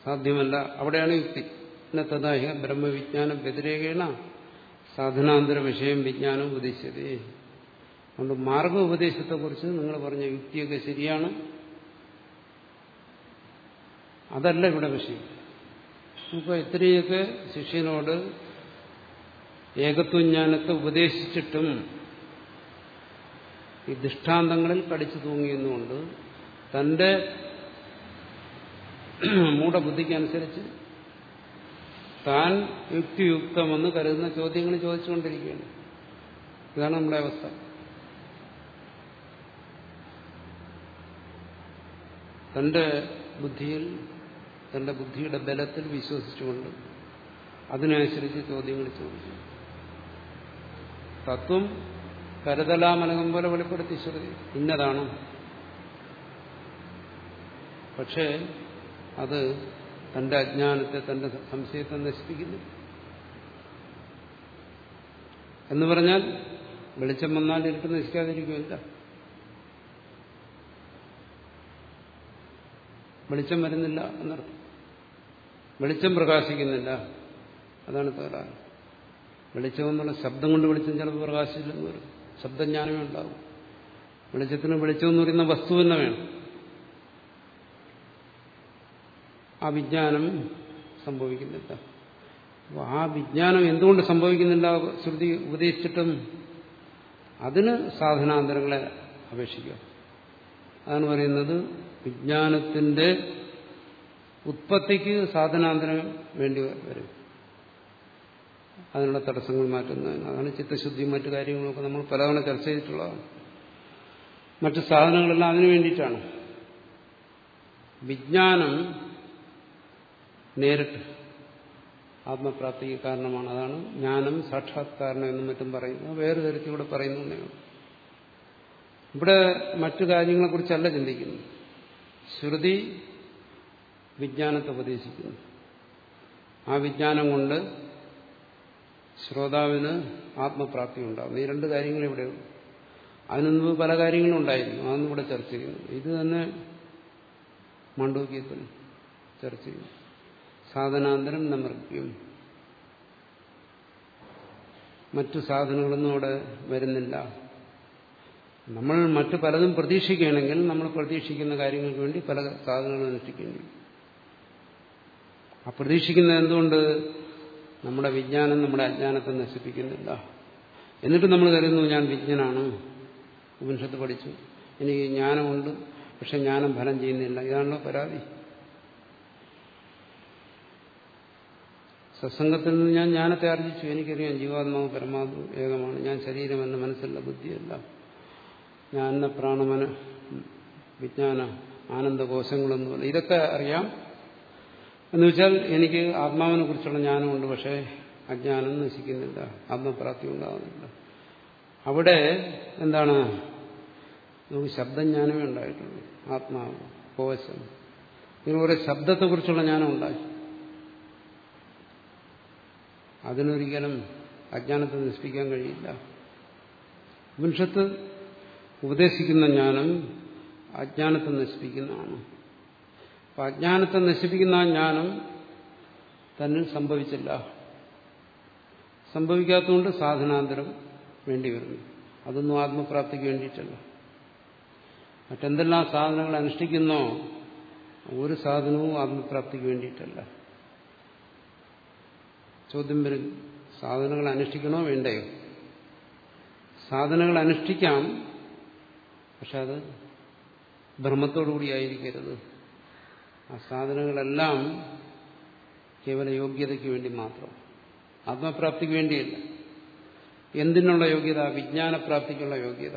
സാധ്യമല്ല. അവിടെയാണ് യുക്തി. തഥാഹ ബ്രഹ്മവിജ്ഞാനം വ്യതിരേകേണ സാധനാന്തര വിഷയം വിജ്ഞാനം ഉപദേശിച്ചത്. അതുകൊണ്ട് മാർഗ ഉപദേശത്തെക്കുറിച്ച് നിങ്ങൾ പറഞ്ഞ യുക്തിയൊക്കെ ശരിയാണ്. അതല്ല ഇവിടെ വിഷയം. ഇപ്പോൾ ഇത്രയൊക്കെ ശിഷ്യനോട് ഏകത്വജ്ഞാനത്തെ ഉപദേശിച്ചിട്ടും ഈ ദൃഷ്ടാന്തങ്ങളിൽ കടിച്ചു തൂങ്ങിയെന്നുകൊണ്ട് തന്റെ മൂഢബുദ്ധിക്കനുസരിച്ച് താൻ യുക്തിയുക്തമെന്ന് കരുതുന്ന ചോദ്യങ്ങൾ ചോദിച്ചുകൊണ്ടിരിക്കുകയാണ്. ഇതാണ് നമ്മുടെ അവസ്ഥ. തന്റെ ബുദ്ധിയിൽ തന്റെ ബുദ്ധിയുടെ ബലത്തിൽ വിശ്വസിച്ചുകൊണ്ട് അതിനനുസരിച്ച് ചോദ്യങ്ങൾ ചോദിച്ചു. തത്വം കരുതലാമലകം പോലെ വെളിപ്പെടുത്തി ശ്രുതി. ഇന്നതാണ്. പക്ഷേ അത് തന്റെ അജ്ഞാനത്തെ തന്റെ സംശയത്തെ നശിപ്പിക്കുന്നു. എന്ന് പറഞ്ഞാൽ വെളിച്ചം വന്നാൽ ഇരുട്ട് നശിക്കാതിരിക്കുമില്ല വെളിച്ചം വരുന്നില്ല എന്നർത്ഥം. വെളിച്ചം പ്രകാശിക്കുന്നില്ല. അതാണ് തകരാറ്. വെളിച്ചം എന്നുള്ള ശബ്ദം കൊണ്ട് വെളിച്ചം ചിലപ്പോൾ പ്രകാശിച്ചില്ലെന്ന് വരും. ശബ്ദജ്ഞാനമേ ഉണ്ടാവും. വെളിച്ചത്തിന് വെളിച്ചം എന്ന് പറയുന്ന വസ്തു തന്നെ വേണം. ആ വിജ്ഞാനം സംഭവിക്കുന്നില്ല. അപ്പോൾ ആ വിജ്ഞാനം എന്തുകൊണ്ട് സംഭവിക്കുന്നില്ല? ശ്രുതി ഉപദേശിച്ചിട്ടും അതിന് സാധനാന്തരങ്ങളെ അപേക്ഷിക്കുക. അതാണ് പറയുന്നത് വിജ്ഞാനത്തിന്റെ ഉത്പത്തിക്ക് സാധനാന്തരം വേണ്ടി വരും. അതിനുള്ള തടസ്സങ്ങൾ മാറ്റുന്നതിന്. അതാണ് ചിത്തശുദ്ധിയും മറ്റു കാര്യങ്ങളൊക്കെ നമ്മൾ പലതവണ ചർച്ച ചെയ്തിട്ടുള്ളതാണ് മറ്റു സാധനങ്ങളെല്ലാം അതിനു വേണ്ടിയിട്ടാണ്. വിജ്ഞാനം നേരിട്ട് ആത്മപ്രാപ്തിക്ക് കാരണമാണ്. അതാണ് ജ്ഞാനം സാക്ഷാത്കാരണം എന്നും മറ്റും പറയുന്നത്. വേറെ തരത്തിൽ പറയുന്നു ഇവിടെ മറ്റു കാര്യങ്ങളെക്കുറിച്ചല്ല ചിന്തിക്കുന്നു. ശ്രുതി വിജ്ഞാനത്തെ ഉപദേശിക്കുന്നു. ആ വിജ്ഞാനം കൊണ്ട് ശ്രോതാവിന് ആത്മപ്രാപ്തി ഉണ്ടാകും ഈ രണ്ട് കാര്യങ്ങൾ ഇവിടെ അതിനു മുമ്പ് പല കാര്യങ്ങളും ഉണ്ടായിരുന്നു. അതൊന്നും ഇവിടെ ചർച്ച ചെയ്യുന്നു ഇത് തന്നെ മാണ്ഡവ്യത്തിൽ ചർച്ച ചെയ്യുന്നു സാധനാന്തരം നമർക്കും മറ്റു സാധനങ്ങളൊന്നും അവിടെ വരുന്നില്ല. നമ്മൾ മറ്റു പലതും പ്രതീക്ഷിക്കുകയാണെങ്കിൽ നമ്മൾ പ്രതീക്ഷിക്കുന്ന കാര്യങ്ങൾക്ക് വേണ്ടി പല സാധനങ്ങളും അനുഷ്ഠിക്കേണ്ടി. ആ പ്രതീക്ഷിക്കുന്നത് എന്തുകൊണ്ട് നമ്മുടെ വിജ്ഞാനം നമ്മുടെ അജ്ഞാനത്തെ നശിപ്പിക്കുന്നില്ല. എന്നിട്ട് നമ്മൾ കരുതുന്നു ഞാൻ വിജ്ഞനാണ്. ഉപനിഷത്ത് പഠിച്ചു. എനിക്ക് ജ്ഞാനമുണ്ട് പക്ഷെ ജ്ഞാനം ഫലം ചെയ്യുന്നില്ല. ഇതാണല്ലോ പരാതി. സത്സംഗത്തിൽ നിന്ന് ഞാൻ ജ്ഞാനത്തെ ആർജിച്ചു. എനിക്കറിയാം ജീവാത്മാവ് പരമാത്മ ഏകമാണ്. ഞാൻ ശരീരമെന്ന മനസ്സിലുള്ള ബുദ്ധിയല്ല. ഞാൻ പ്രാണമന വിജ്ഞാന ആനന്ദകോശങ്ങളൊന്നുമല്ല. ഇതൊക്കെ അറിയാം. എന്ന് വെച്ചാൽ എനിക്ക് ആത്മാവിനെ കുറിച്ചുള്ള ജ്ഞാനമുണ്ട് പക്ഷേ അജ്ഞാനം നശിക്കുന്നില്ല ആത്മപ്രാപ്തി ഉണ്ടാകുന്നില്ല. അവിടെ എന്താണ്? നമുക്ക് ശബ്ദജ്ഞാനമേ ഉണ്ടായിട്ടുള്ളൂ. ആത്മാവ് കോശം. ഇങ്ങനെ ഓരോ ശബ്ദത്തെക്കുറിച്ചുള്ള ജ്ഞാനം ഉണ്ടായി. അതിനൊരിക്കലും അജ്ഞാനത്തെ നശിപ്പിക്കാൻ കഴിയില്ല. ഉപനിഷത്ത് ഉപദേശിക്കുന്ന ജ്ഞാനം അജ്ഞാനത്തെ നശിപ്പിക്കുന്നതാണ്. അപ്പൊ അജ്ഞാനത്തെ നശിപ്പിക്കുന്ന ആ ജ്ഞാനം തന്നിൽ സംഭവിച്ചില്ല. സംഭവിക്കാത്തതുകൊണ്ട് സാധനാന്തരം വേണ്ടി വരുന്നു. അതൊന്നും ആത്മപ്രാപ്തിക്ക് വേണ്ടിയിട്ടല്ല. മറ്റെന്തെല്ലാം സാധനങ്ങൾ അനുഷ്ഠിക്കുന്നോ ഒരു സാധനവും ആത്മപ്രാപ്തിക്ക് വേണ്ടിയിട്ടല്ല. ചോദ്യം വരും സാധനങ്ങൾ അനുഷ്ഠിക്കണോ വേണ്ടയോ? സാധനങ്ങൾ അനുഷ്ഠിക്കാം പക്ഷെ അത് ബ്രഹ്മത്തോടുകൂടി ആയിരിക്കരുത്. ആ സാധനങ്ങളെല്ലാം കേവല യോഗ്യതയ്ക്ക് വേണ്ടി മാത്രം. ആത്മപ്രാപ്തിക്ക് വേണ്ടിയല്ല. എന്തിനുള്ള യോഗ്യത? വിജ്ഞാനപ്രാപ്തിക്കുള്ള യോഗ്യത.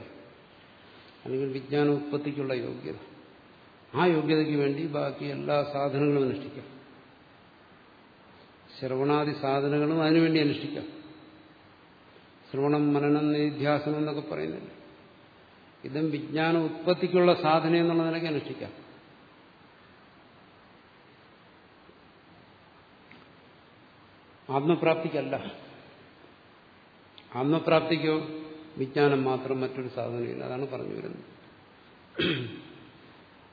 അല്ലെങ്കിൽ വിജ്ഞാന ഉത്പത്തിക്കുള്ള യോഗ്യത. ആ യോഗ്യതയ്ക്ക് വേണ്ടി ബാക്കി എല്ലാ സാധനങ്ങളും അനുഷ്ഠിക്കാം. ശ്രവണാദി സാധനങ്ങളും അതിനുവേണ്ടി അനുഷ്ഠിക്കാം. ശ്രവണം മനനം നിധ്യാസനം എന്നൊക്കെ പറയുന്നില്ല? ഇതും വിജ്ഞാന ഉത്പത്തിക്കുള്ള സാധന എന്നുള്ള നിലയ്ക്ക് അനുഷ്ഠിക്കാം. ആത്മപ്രാപ്തിക്കല്ല. ആത്മപ്രാപ്തിക്കോ വിജ്ഞാനം മാത്രം മറ്റൊരു സാധനയില്ല അതാണ് പറഞ്ഞു വരുന്നത്.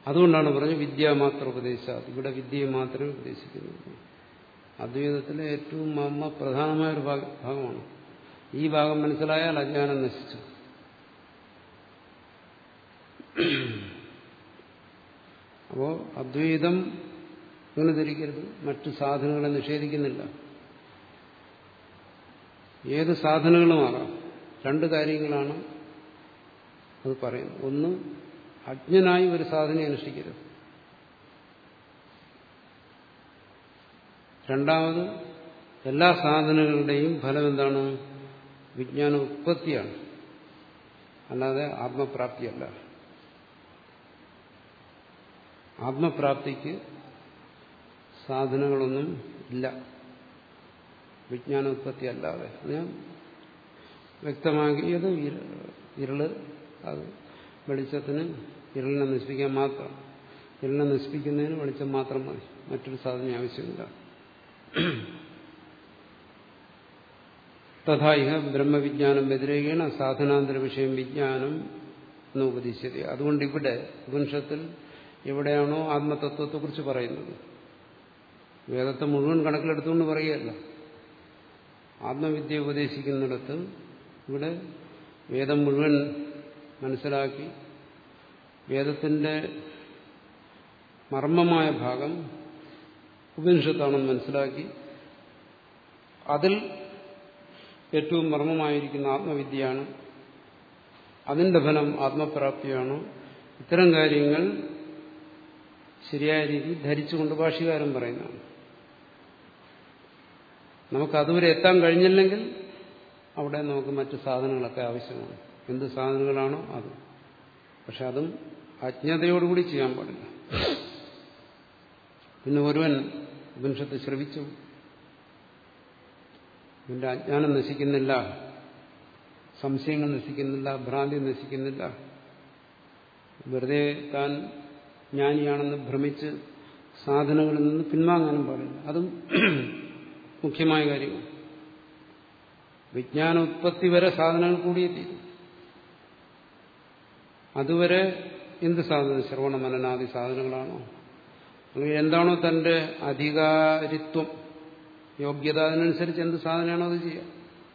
അതുകൊണ്ടാണ് പറഞ്ഞത് വിദ്യ മാത്രം ഉപദേശ ഇവിടെ വിദ്യയെ മാത്രമേ ഉപദേശിക്കുന്നുള്ളൂ. അദ്വൈതത്തിലെ ഏറ്റവും അമ്മ പ്രധാനമായ ഒരു ഭാഗമാണ്. ഈ ഭാഗം മനസ്സിലായാൽ അജ്ഞാനം നശിച്ചു. അപ്പോ അദ്വൈതം ഇങ്ങനെ ധരിക്കരുത്. മറ്റു സാധനങ്ങളെ നിഷേധിക്കുന്നില്ല. ഏത് സാധനങ്ങളുമാകാം രണ്ട് കാര്യങ്ങളാണ് അത് പറയുന്നത്. ഒന്ന് അജ്ഞനായി ഒരു സാധന അനുഷ്ഠിക്കരുത്. രണ്ടാമത് എല്ലാ സാധനങ്ങളുടെയും ഫലം എന്താണ്? വിജ്ഞാന ഉത്പത്തിയാണ്. അല്ലാതെ ആത്മപ്രാപ്തിയല്ല. ആത്മപ്രാപ്തിക്ക് സാധനങ്ങളൊന്നും ഇല്ല. വിജ്ഞാനോത്പത്തി അല്ലാതെ ഞാൻ വ്യക്തമാക്കിയത് ഇരുൾ അത് വെളിച്ചത്തിന് ഇരുളിനെ നശിപ്പിക്കാൻ മാത്രം. ഇരുളിനെ നശിപ്പിക്കുന്നതിന് വെളിച്ചം മാത്രം മതി. മറ്റൊരു സാധനം ആവശ്യമില്ല. തഥാ ഇഹ ബ്രഹ്മവിജ്ഞാനം വ്യതിരേകേണ സാധനാന്തര വിഷയം വിജ്ഞാനം എന്ന് ഉപദേശിച്ചത്. അതുകൊണ്ട് ഇവിടെ ഉപനിഷത്തിൽ എവിടെയാണോ ആത്മതത്വത്തെക്കുറിച്ച് പറയുന്നത്. വേദത്തെ മുഴുവൻ കണക്കിലെടുത്തുകൊണ്ട് പറയുകയല്ല. ആത്മവിദ്യ ഉപദേശിക്കുന്നിടത്ത് ഇവിടെ വേദം മുഴുവൻ മനസ്സിലാക്കി വേദത്തിന്റെ മർമ്മമായ ഭാഗം ഉപനിഷത്താണെന്ന് മനസ്സിലാക്കി അതിൽ ഏറ്റവും മർമ്മമായിരിക്കുന്ന ആത്മവിദ്യയാണ്. അതിന്റെ ഫലം ആത്മപ്രാപ്തിയാണ്. ഇത്തരം കാര്യങ്ങൾ ശരിയായ രീതിയിൽ ധരിച്ചുകൊണ്ട് ഭാഷകാരം പറയുന്നതാണ്. നമുക്ക് അതുവരെ എത്താൻ കഴിഞ്ഞില്ലെങ്കിൽ അവിടെ നമുക്ക് മറ്റു സാധനങ്ങളൊക്കെ ആവശ്യമാണ്. എന്ത് സാധനങ്ങളാണോ അത്. പക്ഷെ അതും അജ്ഞതയോടുകൂടി ചെയ്യാൻ പാടില്ല. പിന്നെ ഒരുവൻ ഉപനിഷത്ത് ശ്രവിച്ചു. ഇവന്റെ അജ്ഞാനം നശിക്കുന്നില്ല. സംശയങ്ങൾ നശിക്കുന്നില്ല. ഭ്രാന്തി നശിക്കുന്നില്ല. വെറുതെ താൻ ജ്ഞാനിയാണെന്ന് ഭ്രമിച്ച് സാധനങ്ങളിൽ നിന്ന് പിൻവാങ്ങാനും പാടില്ല. അതും മുഖ്യമായ കാര്യമാണ് വിജ്ഞാന ഉത്പത്തി വരെ സാധനങ്ങൾ കൂടിയേ തീരും അതുവരെ എന്ത് സാധനം? ശ്രവണ മനനാദി സാധനങ്ങളാണോ? അല്ലെങ്കിൽ എന്താണോ തന്റെ അധികാരിത്വം? യോഗ്യത അതിനനുസരിച്ച് എന്ത് സാധനമാണോ അത് ചെയ്യുക.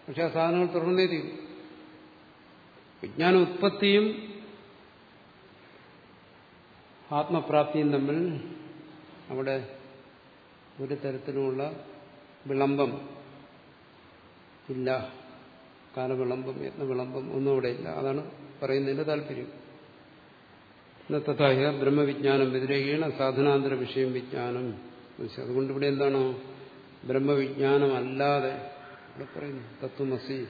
പക്ഷെ ആ സാധനങ്ങൾ തുടർന്നേ തീരും. വിജ്ഞാന ഉത്പത്തിയും ആത്മപ്രാപ്തിയും തമ്മിൽ അവിടെ ഒരു തരത്തിലുമുള്ള വിളംബം. ഇല്ല. കാലവിളംബം യത്നവിളംബം ഒന്നും അവിടെ ഇല്ല. അതാണ് പറയുന്നതിന്റെ താല്പര്യം. തഥാഹ ബ്രഹ്മവിജ്ഞാനം വ്യതിരേകീണ സാധനാന്തര വിഷയം വിജ്ഞാനം. അതുകൊണ്ട് ഇവിടെ എന്താണോ? ബ്രഹ്മവിജ്ഞാനമല്ലാതെ ഇവിടെ പറയുന്നു. തത്വമസി.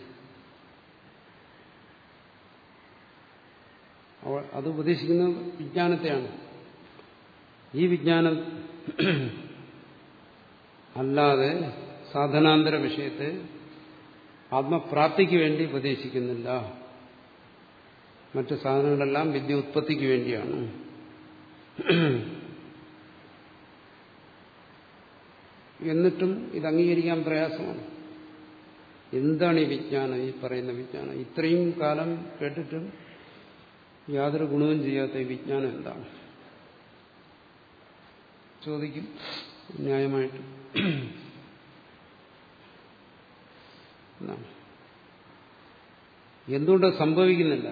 അത് ഉപദേശിക്കുന്ന വിജ്ഞാനത്തെയാണ്. ഈ വിജ്ഞാനം അല്ലാതെ സാധനാന്തര വിഷയത്തെ ആത്മപ്രാപ്തിക്ക് വേണ്ടി ഉപദേശിക്കുന്നില്ല. മറ്റു സാധനങ്ങളെല്ലാം വിദ്യ ഉത്പത്തിക്ക് വേണ്ടിയാണ്. എന്നിട്ടും ഇത് അംഗീകരിക്കാൻ പ്രയാസമാണ്. എന്താണ് ഈ വിജ്ഞാനം? ഈ പറയുന്ന വിജ്ഞാനം. ഇത്രയും കാലം കേട്ടിട്ടും യാതൊരു ഗുണവും ചെയ്യാത്ത ഈ വിജ്ഞാനം എന്താണ്? ചോദിക്കും. ന്യായമായിട്ട്. എന്തുകൊണ്ട് സംഭവിക്കുന്നില്ല?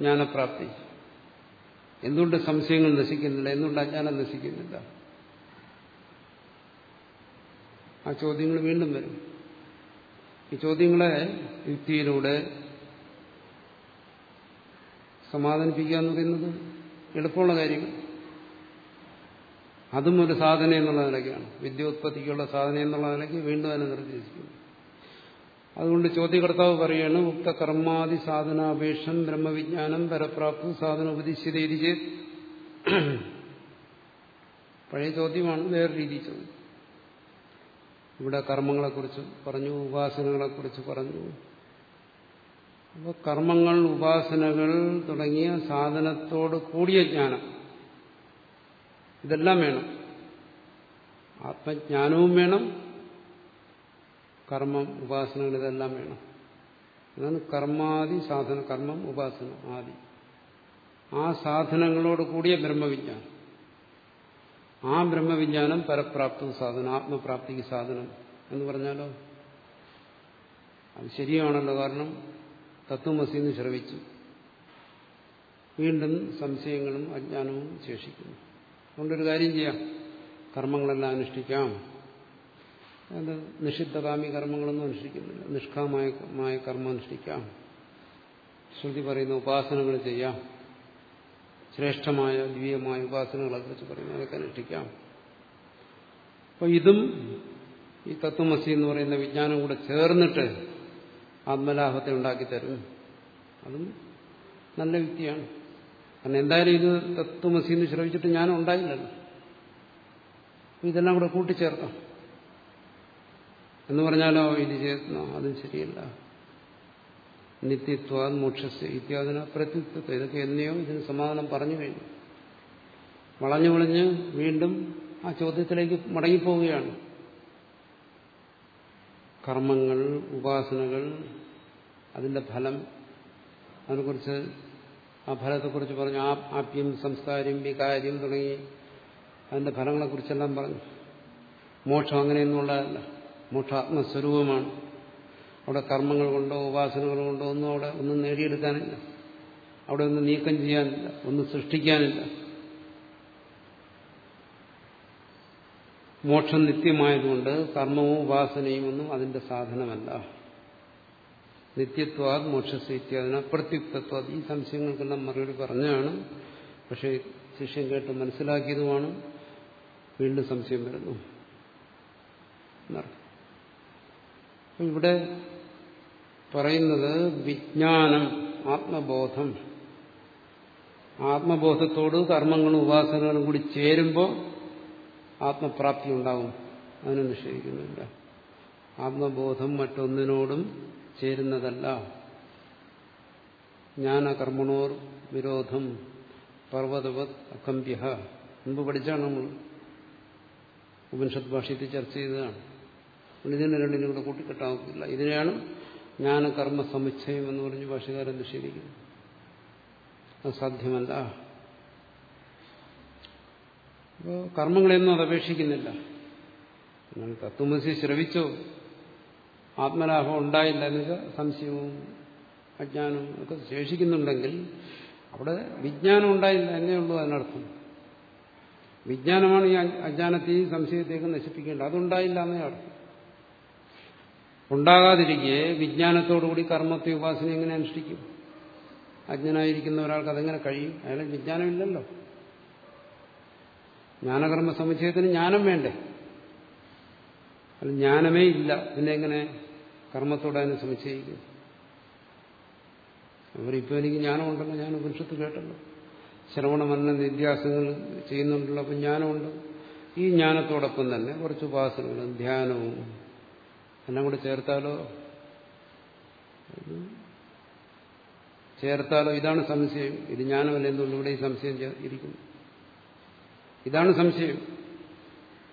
ജ്ഞാനപ്രാപ്തി. എന്തുകൊണ്ട് സംശയങ്ങൾ നശിക്കുന്നില്ല? എന്തുകൊണ്ട് അജ്ഞാനം നശിക്കുന്നില്ല? ആ ചോദ്യങ്ങൾ വീണ്ടും വരും. ഈ ചോദ്യങ്ങളെ യുക്തിയിലൂടെ സമാധാനിപ്പിക്കുക എന്ന് പറയുന്നത് എളുപ്പമുള്ള കാര്യങ്ങൾ. അതും ഒരു സാധന എന്നുള്ള നിലയ്ക്കാണ്. വിദ്യോത്പത്തിക്കുള്ള സാധന എന്നുള്ള നിലയ്ക്ക് വീണ്ടും അതിനെ നിർദ്ദേശിക്കുന്നു. അതുകൊണ്ട് ചോദ്യകർത്താവ് പറയാണ് ഉക്ത കർമാദി സാധനാപേക്ഷം ബ്രഹ്മവിജ്ഞാനം പരപ്രാപ്തി സാധന ഉപദിശ്യതീതി ചെയ്ത് പഴയ ചോദ്യമാണ് വേറെ രീതി ചോദ്യം. ഇവിടെ കർമ്മങ്ങളെക്കുറിച്ച് പറഞ്ഞു ഉപാസനകളെക്കുറിച്ച് പറഞ്ഞു. അപ്പോൾ കർമ്മങ്ങൾ ഉപാസനകൾ തുടങ്ങിയ സാധനത്തോട് കൂടിയ ജ്ഞാനം. ഇതെല്ലാം വേണം. ആത്മജ്ഞാനവും വേണം കർമ്മം ഉപാസനകൾ ഇതെല്ലാം വേണം. അതാണ് കർമാദി സാധന കർമ്മം ഉപാസന ആദി. ആ സാധനങ്ങളോട് കൂടിയ ബ്രഹ്മവിജ്ഞാനം. ആ ബ്രഹ്മവിജ്ഞാനം പരപ്രാപ്തി സാധനം ആത്മപ്രാപ്തിക്ക് സാധനം എന്ന് പറഞ്ഞാലോ? അത് ശരിയാണല്ലോ കാരണം തത്വമസിന്ന് ശ്രവിച്ചു വീണ്ടും സംശയങ്ങളും അജ്ഞാനവും ശേഷിക്കുന്നു. അതുകൊണ്ടൊരു കാര്യം ചെയ്യാം. കർമ്മങ്ങളെല്ലാം അനുഷ്ഠിക്കാം. അത് നിഷിദ്ധകാമി കർമ്മങ്ങളൊന്നും അനുഷ്ഠിക്കുന്നില്ല. നിഷ്കാമായ കർമ്മം അനുഷ്ഠിക്കാം. ശ്രുതി പറയുന്ന ഉപാസനകൾ ചെയ്യാം. ശ്രേഷ്ഠമായ ദിവ്യമായ ഉപാസനകളെ കുറിച്ച് പറയുന്നു അതൊക്കെ അനുഷ്ഠിക്കാം. അപ്പോൾ ഇതും ഈ തത്വമസി എന്ന് പറയുന്ന വിജ്ഞാനം കൂടെ ചേർന്നിട്ട് ആത്മലാഭത്തെ ഉണ്ടാക്കിത്തരും അതും നല്ല വ്യക്തിയാണ് കാരണം എന്തായാലും ഇത് തത്വമസി എന്ന് ശ്രമിച്ചിട്ട് ഞാൻ ഉണ്ടായില്ലല്ലോ. ഇതെല്ലാം കൂടെ കൂട്ടിച്ചേർക്കാം. എന്ന് പറഞ്ഞാലോ ഇത് ചെയ്യുന്ന അതും ശരിയല്ല. നിത്യത്വ മോക്ഷസ് ഇത്യാദിന പ്രത്യുത്വത്തെ ഇതൊക്കെ എന്നെയോ ഇതിന് സമാധാനം പറഞ്ഞു കഴിഞ്ഞു. വളഞ്ഞു വളഞ്ഞ് വീണ്ടും ആ ചോദ്യത്തിലേക്ക് മടങ്ങിപ്പോവുകയാണ്. കർമ്മങ്ങൾ ഉപാസനകൾ അതിന്റെ ഫലം അതിനെക്കുറിച്ച് ആ ഫലത്തെക്കുറിച്ച് പറഞ്ഞു ആ ആപ്യം സംസ്കാരം വികാര്യം തുടങ്ങി അതിന്റെ ഫലങ്ങളെക്കുറിച്ചെല്ലാം പറഞ്ഞു. മോക്ഷം അങ്ങനെയൊന്നുമുള്ളതല്ല മോക്ഷാത്മസ്വരൂപമാണ് അവിടെ കർമ്മങ്ങൾ കൊണ്ടോ ഉപാസനകൾ കൊണ്ടോ ഒന്നും അവിടെ ഒന്നും നേടിയെടുക്കാനില്ല. അവിടെ ഒന്നും നീക്കം ചെയ്യാനില്ല ഒന്നും സൃഷ്ടിക്കാനില്ല. മോക്ഷം നിത്യമായതുകൊണ്ട് കർമ്മവും ഉപാസനയും ഒന്നും അതിന്റെ സാധനമല്ല. നിത്യത്വ മോക്ഷസ്ഥിത്യാദിന പ്രത്യുക്തത്വ ഈ സംശയങ്ങൾക്കെല്ലാം മറുപടി പറഞ്ഞാണ് പക്ഷേ ശിഷ്യം കേട്ട് മനസ്സിലാക്കിയതുമാണ്. വീണ്ടും സംശയം വരുന്നു. ഇവിടെ പറയുന്നത് വിജ്ഞാനം ആത്മബോധം. ആത്മബോധത്തോട് കർമ്മങ്ങളും ഉപാസനകളും കൂടി ചേരുമ്പോൾ ആത്മപ്രാപ്തി ഉണ്ടാവും. അതിനെ നിഷേധിക്കുന്നില്ല. ആത്മബോധം മറ്റൊന്നിനോടും ചേരുന്നതല്ല. ജ്ഞാനകർമ്മണോർ വിരോധം പർവതവത് അകമ്പ്യ മുമ്പ് പഠിച്ചാണ് നമ്മൾ ഉപനിഷത്ത് ഭാഷയത്തിൽ ചർച്ച ചെയ്തതാണ്. ഇതിനെ രണ്ടിനും കൂടെ കൂട്ടിക്കെട്ടാവുന്നില്ല. ഇതിനെയാണ് ജ്ഞാനകർമ്മ സമുച്ചയം എന്ന് പറഞ്ഞ് ഭാഷകാരൻ നിഷേധിക്കുന്നത് അത് സാധ്യമല്ല. അപ്പോൾ കർമ്മങ്ങളെയൊന്നും അത് അപേക്ഷിക്കുന്നില്ല. എന്നാൽ തത്വമസി ശ്രവിച്ചോ? ആത്മലാഭം ഉണ്ടായില്ല എന്ന് സംശയവും അജ്ഞാനവും ഒക്കെ ശേഷിക്കുന്നുണ്ടെങ്കിൽ അവിടെ വിജ്ഞാനം ഉണ്ടായില്ല എന്നേ ഉള്ളൂ അതിനർത്ഥം. വിജ്ഞാനമാണ് ഈ അജ്ഞാനത്തെയും സംശയത്തെയൊക്കെ നശിപ്പിക്കേണ്ടത്. അതുണ്ടായില്ല എന്നേ അർത്ഥം. ഉണ്ടാകാതിരിക്കെ വിജ്ഞാനത്തോടുകൂടി കർമ്മത്തെ ഉപാസന എങ്ങനെ അനുഷ്ഠിക്കും? അജ്ഞനായിരിക്കുന്ന ഒരാൾക്ക് അതെങ്ങനെ കഴിയും? അയാൾ വിജ്ഞാനമില്ലല്ലോ. ജ്ഞാനകർമ്മ സമുച്ചയത്തിന് ജ്ഞാനം വേണ്ടേ? അത് ജ്ഞാനമേ ഇല്ല. പിന്നെ എങ്ങനെ കർമ്മത്തോടെ അതിനെ സമുച്ചയിക്കും? അവരിപ്പോൾ എനിക്ക് ജ്ഞാനമുണ്ടല്ലോ. ഞാൻ ഉപനിഷത്ത് കേട്ടല്ലോ. ശ്രവണ മരണ നിത്യാസങ്ങൾ ചെയ്യുന്നുണ്ടല്ലോ. അപ്പം ജ്ഞാനമുണ്ട്. ഈ ജ്ഞാനത്തോടൊപ്പം തന്നെ കുറച്ച് ഉപാസനകളും ധ്യാനവും എല്ലാം കൂടി ചേർത്താലോ? ചേർത്താലോ? ഇതാണ് സംശയം. ഇത് ജ്ഞാനമല്ല എന്തുകൊണ്ട് ഇവിടെ ഈ സംശയം ഇരിക്കുന്നു? ഇതാണ് സംശയം.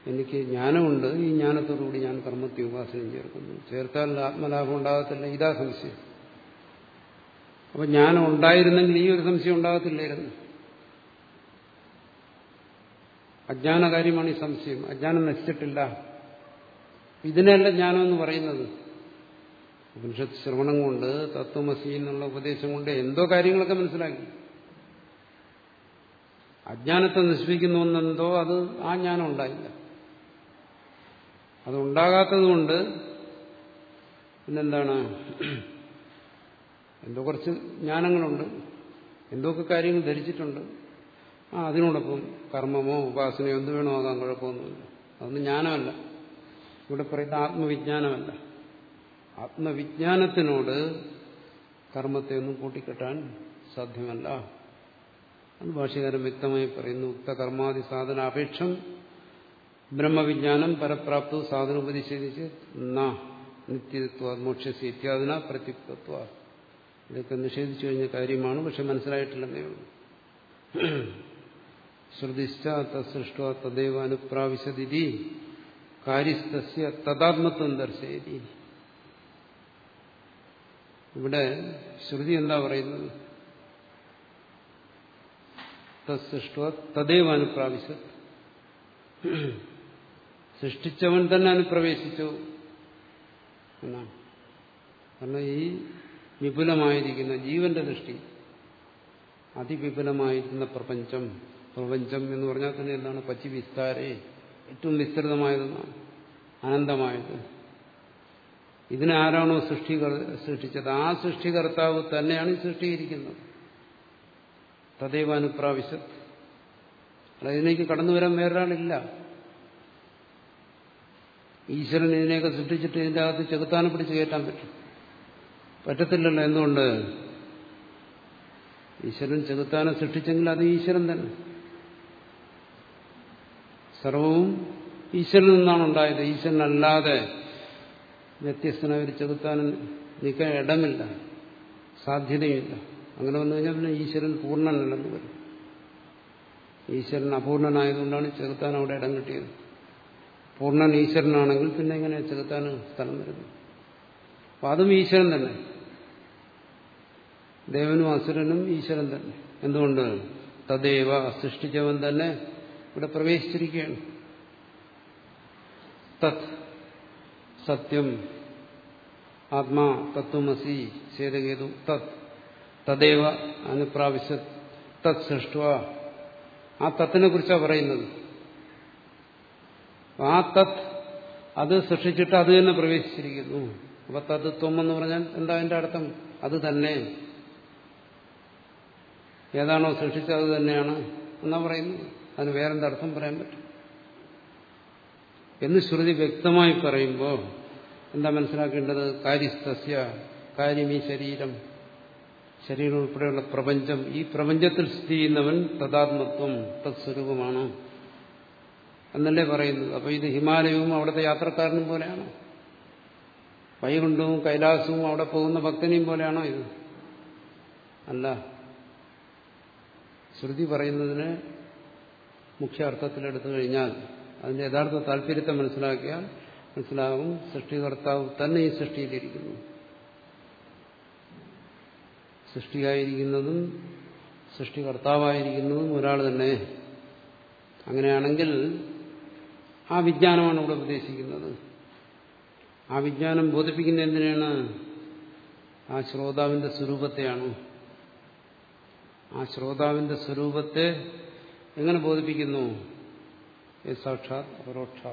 എനിക്ക് ജ്ഞാനമുണ്ട്. ഈ ജ്ഞാനത്തോടുകൂടി ഞാൻ കർമ്മത്തെ ഉപാസനം ചേർക്കുന്നു. ചേർത്താൽ ആത്മലാഭം ഉണ്ടാകത്തില്ല. ഇതാ സംശയം. അപ്പൊ ജ്ഞാനം ഉണ്ടായിരുന്നെങ്കിൽ ഈ ഒരു സംശയം ഉണ്ടാകത്തില്ലായിരുന്നു. അജ്ഞാനകാര്യമാണ് ഈ സംശയം. അജ്ഞാനം നശിച്ചിട്ടില്ല. ഇതിനല്ല ജ്ഞാനമെന്ന് പറയുന്നത്. ഉപനിഷത്ത് ശ്രവണം കൊണ്ട് തത്വമസി എന്നുള്ള ഉപദേശം കൊണ്ട് എന്തോ കാര്യങ്ങളൊക്കെ മനസ്സിലാക്കി. അജ്ഞാനത്തെ നശിപ്പിക്കുന്നു എന്നെന്തോ അത് ആ ജ്ഞാനം ഉണ്ടായില്ല. അത് ഉണ്ടാകാത്തതുകൊണ്ട് പിന്നെന്താണ്? എന്തോ കുറച്ച് ജ്ഞാനങ്ങളുണ്ട്. എന്തൊക്കെ കാര്യങ്ങൾ ധരിച്ചിട്ടുണ്ട്. ആ അതിനോടൊപ്പം കർമ്മമോ ഉപാസനയോ എന്ത് വേണോ ആകാൻ കുഴപ്പമൊന്നുമില്ല. അതൊന്നും ജ്ഞാനമല്ല. ഇവിടെ പറയുന്ന ആത്മവിജ്ഞാനമല്ല. ആത്മവിജ്ഞാനത്തിനോട് കർമ്മത്തെ ഒന്നും കൂട്ടിക്കെട്ടാൻ സാധ്യമല്ല. അത് ഭാഷകാരൻ വ്യക്തമായി പറയുന്നു ഉക്ത കർമാദി സാധന അപേക്ഷം ബ്രഹ്മവിജ്ഞാനം പരപ്രാപ്തു സാധന ഉപനിഷേധിച്ച് ന നിത്യത്വ മോക്ഷസി ഇത്യാദിന പ്രത്യുക്തത്വ. ഇതൊക്കെ നിഷേധിച്ചു കഴിഞ്ഞ കാര്യമാണ് പക്ഷെ മനസ്സിലായിട്ടില്ലെന്നേ ഉള്ളൂ. ശ്രുതിശ്ച തസൃഷ്ട തദൈവ അനുപ്രാവശ്യതി കാര്യസ്ഥസ്യ തഥാത്മത്വം ദർശയതി. ഇവിടെ ശ്രുതി എന്താ പറയുന്നത്? തൃഷ്ട തദൈവ അനുപ്രാവശ്യ സൃഷ്ടിച്ചവൻ തന്നെ അനുപ്രവേശിച്ചു എന്നാണ്. കാരണം ഈ വിപുലമായിരിക്കുന്ന ജീവന്റെ ദൃഷ്ടി അതിവിപുലമായിരിക്കുന്ന പ്രപഞ്ചം പ്രപഞ്ചം എന്ന് പറഞ്ഞാൽ തന്നെ എന്താണ്? പച്ചി വിസ്താരേ. ഏറ്റവും വിസ്തൃതമായതെന്നാണ്. അനന്തമായത്. ഇതിനെ ആരാണോ സൃഷ്ടി സൃഷ്ടിച്ചത്? ആ സൃഷ്ടികർത്താവ് തന്നെയാണ് ഈ സൃഷ്ടിയിരിക്കുന്നത്. തദൈവ അനുപ്രാവശ്യത് അതിനേക്ക് കടന്നു വരാൻ വേറൊരാളില്ല. ഈശ്വരൻ ഇതിനെയൊക്കെ സൃഷ്ടിച്ചിട്ട് ഇതിന്റെ അകത്ത് ചെകുത്താനെ പിടിച്ച് കയറ്റാൻ പറ്റും. പറ്റത്തില്ലല്ലോ. എന്തുകൊണ്ട്? ഈശ്വരൻ ചെകുത്താനെ സൃഷ്ടിച്ചെങ്കിൽ അത് ഈശ്വരൻ തന്നെ. സർവവും ഈശ്വരനിൽ നിന്നാണ് ഉണ്ടായത്. ഈശ്വരനല്ലാതെ വ്യത്യസ്തനായ ഒരു ചെകുത്താനും നിൽക്കാൻ ഇടമില്ല. സാധ്യതയുമില്ല അങ്ങനെ വന്നു കഴിഞ്ഞാൽ പിന്നെ ഈശ്വരൻ പൂർണനല്ലെന്ന് വരും. ഈശ്വരൻ അപൂർണനായതുകൊണ്ടാണ് ചെകുത്താൻ അവിടെ ഇടം കിട്ടിയത്. പൂർണൻ ഈശ്വരനാണെങ്കിൽ പിന്നെ എങ്ങനെ ചെകുത്താൻ സ്ഥലം വരുന്നു. അപ്പം അതും ഈശ്വരൻ തന്നെ. ദേവനും അസുരനും ഈശ്വരൻ തന്നെ. എന്തുകൊണ്ട്? തദേവ സൃഷ്ടിച്ചവൻ തന്നെ ഇവിടെ പ്രവേശിച്ചിരിക്കുകയാണ്. തത് സത്യം ആത്മാ തത്വമസി ചേതകേതു തത്. തദേവ അനുപ്രാവശ്യ തത് സൃഷ്ട ആ തത്തിനെ കുറിച്ചാണ് പറയുന്നത്. ആ തത് അത് സൃഷ്ടിച്ചിട്ട് അത് തന്നെ പ്രവേശിച്ചിരിക്കുന്നു. അപ്പൊ തത് ത്വം എന്ന് പറഞ്ഞാൽ എന്താ അതിന്റെ അർത്ഥം? അത് തന്നെ. ഏതാണോ സൃഷ്ടിച്ചത് അത് തന്നെയാണ് എന്നാ പറയുന്നത്? അതിന് വേറെന്തർത്ഥം പറയാൻ പറ്റും? എന്ന് ശ്രുതി വ്യക്തമായി പറയുമ്പോൾ എന്താ മനസ്സിലാക്കേണ്ടത്? കാര്യസ്ഥസ്യ കാര്യം ഈ ശരീരം. ശരീരം ഉൾപ്പെടെയുള്ള പ്രപഞ്ചം. ഈ പ്രപഞ്ചത്തിൽ സ്ഥിതി ചെയ്യുന്നവൻ തഥാത്മത്വം തത്സ്വരൂപമാണ്. എന്നല്ലേ പറയുന്നത്? അപ്പൊ ഇത് ഹിമാലയവും അവിടുത്തെ യാത്രക്കാരനും പോലെയാണോ? വൈകുണ്ഠവും കൈലാസവും അവിടെ പോകുന്ന ഭക്തനെയും പോലെയാണോ ഇത്? അല്ല. ശ്രുതി പറയുന്നതിന് മുഖ്യ അർത്ഥത്തിലെടുത്തു കഴിഞ്ഞാൽ അതിന്റെ യഥാർത്ഥ താല്പര്യത്തെ മനസ്സിലാക്കിയാൽ മനസ്സിലാകും സൃഷ്ടികർത്താവ് തന്നെ ഈ സൃഷ്ടിയിലിരിക്കുന്നു. സൃഷ്ടിയായിരിക്കുന്നതും സൃഷ്ടികർത്താവായിരിക്കുന്നതും ഒരാൾ തന്നെ. അങ്ങനെയാണെങ്കിൽ ആ വിജ്ഞാനമാണ് ഇവിടെ ഉപദേശിക്കുന്നത് ആ വിജ്ഞാനം ബോധിപ്പിക്കുന്ന എന്തിനാണ്? ആ ശ്രോതാവിന്റെ സ്വരൂപത്തെയാണ്. ആ ശ്രോതാവിന്റെ സ്വരൂപത്തെ എങ്ങനെ ബോധിപ്പിക്കുന്നു? സാക്ഷാത് അപരോക്ഷ.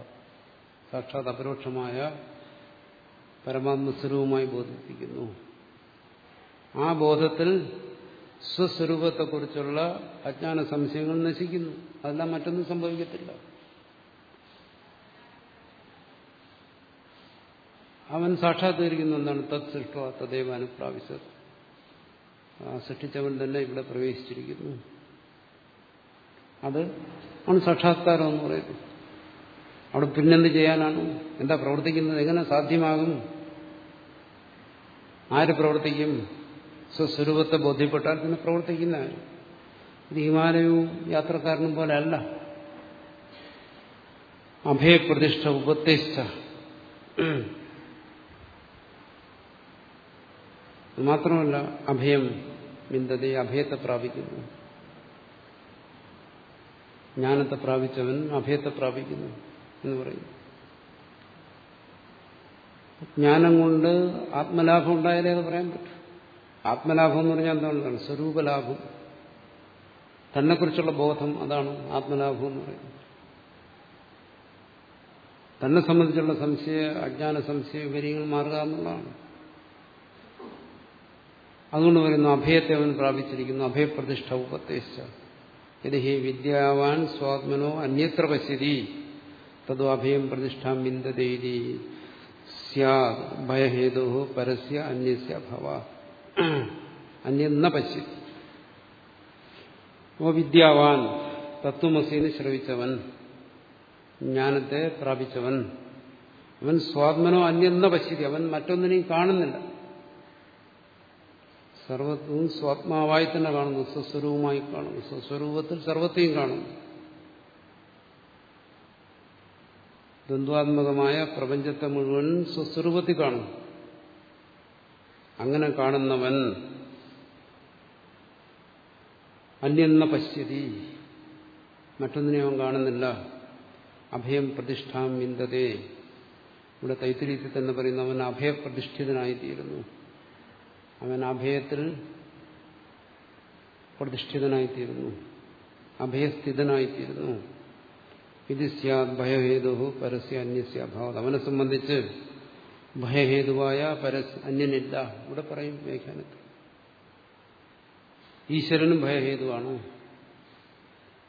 സാക്ഷാത് അപരോക്ഷമായ പരമാത്മസ്വരൂപമായി ബോധിപ്പിക്കുന്നു. ആ ബോധത്തിൽ സ്വസ്വരൂപത്തെക്കുറിച്ചുള്ള അജ്ഞാന സംശയങ്ങൾ നശിക്കുന്നു. അതെല്ലാം മറ്റൊന്നും സംഭവിക്കത്തില്ല. അവൻ സാക്ഷാത്കരിക്കുന്ന എന്താണ് തത് സൃഷ്ട തദൈവ ആ സൃഷ്ടിച്ചവൻ തന്നെ ഇവിടെ പ്രവേശിച്ചിരിക്കുന്നു. അത് ആണ് സാക്ഷാത്കാരം എന്ന് പറയുന്നത്. അവിടെ പിന്നെന്ത് ചെയ്യാനാണ്? എന്താ പ്രവർത്തിക്കുന്നത്? എങ്ങനെ സാധ്യമാകും? ആര് പ്രവർത്തിക്കും? സ്വസ്വരൂപത്തെ ബോധ്യപ്പെട്ടാൽ പിന്നെ പ്രവർത്തിക്കുന്ന ഇത് ഹിമാലയവും യാത്രക്കാരനും പോലെ അല്ല അഭയപ്രതിഷ്ഠ ഉപത്തിഷ്ഠ. മാത്രമല്ല അഭയം വിന്തതി അഭയത്തെ പ്രാപിക്കുന്നു. ജ്ഞാനത്തെ പ്രാപിച്ചവൻ അഭയത്തെ പ്രാപിക്കുന്നു എന്ന് പറയും. ജ്ഞാനം കൊണ്ട് ആത്മലാഭം ഉണ്ടായാലേ അത് പറയാൻ പറ്റും. ആത്മലാഭം എന്ന് പറഞ്ഞാൽ എന്താണ്? സ്വരൂപലാഭം. തന്നെക്കുറിച്ചുള്ള ബോധം അതാണ് ആത്മലാഭം എന്ന് പറയുന്നത്. തന്നെ സംബന്ധിച്ചുള്ള സംശയ അജ്ഞാന സംശയ വിവരങ്ങൾ മാറുക എന്നുള്ളതാണ്. അതുകൊണ്ട് വരുന്നു അഭയത്തെ അവൻ പ്രാപിച്ചിരിക്കുന്നു അഭയപ്രതിഷ്ഠ ഉപദേശിച്ച ഇത് വിദ്യാവാൻ സ്വാത്മനോ അന്യത്ര പശ്യതി തതു അഭയം പ്രതിഷ്ഠാം വിന്ദതേരി സ്യാദ് ഭയഹേതു പരസ്യ അന്യസ്യ ഭവ അന്യെന്ന പശ്യതി ഓ വിദ്യാവാൻ തത്വമസീന് ശ്രവിച്ചവൻ ജ്ഞാനത്തെ പ്രാപിച്ചവൻ അവൻ സ്വാത്മനോ അന്യെന്ന പശ്യതി അവൻ മറ്റൊന്നിനെയും കാണുന്നില്ല। സർവത്വവും സ്വാത്മാവായി തന്നെ കാണുന്നു. സ്വസ്വരൂപമായി കാണുന്നു. സ്വസ്വരൂപത്തിൽ സർവത്തെയും കാണുന്നു. ദ്വന്ദ്വാത്മകമായ പ്രപഞ്ചത്തെ മുഴുവൻ സ്വസ്വരൂപത്തിൽ കാണും അങ്ങനെ കാണുന്നവൻ അന്യെന്ന പശ്യതി. മറ്റൊന്നിനെ അവൻ കാണുന്നില്ല. അഭയം പ്രതിഷ്ഠാം വിന്തതേ. ഇവിടെ തൈത്തിരീത്തിൽ തന്നെ പറയുന്നു അവൻ അഭയപ്രതിഷ്ഠിതനായിത്തീരുന്നു. അവൻ അഭയത്തിൽ പ്രതിഷ്ഠിതനായിത്തീരുന്നു. അഭയസ്ഥിതനായിത്തീരുന്നു. ഇത് സ്യാദ് ഭയഹേതു പരസ്യ അന്യസ്യ അഭാവം അവനെ സംബന്ധിച്ച് ഭയഹേതുവായ പരസ് അന്യനില്ല. ഇവിടെ പറയും വ്യാഖ്യാനത്തിൽ. ഈശ്വരനും ഭയഹേതുവാണ്.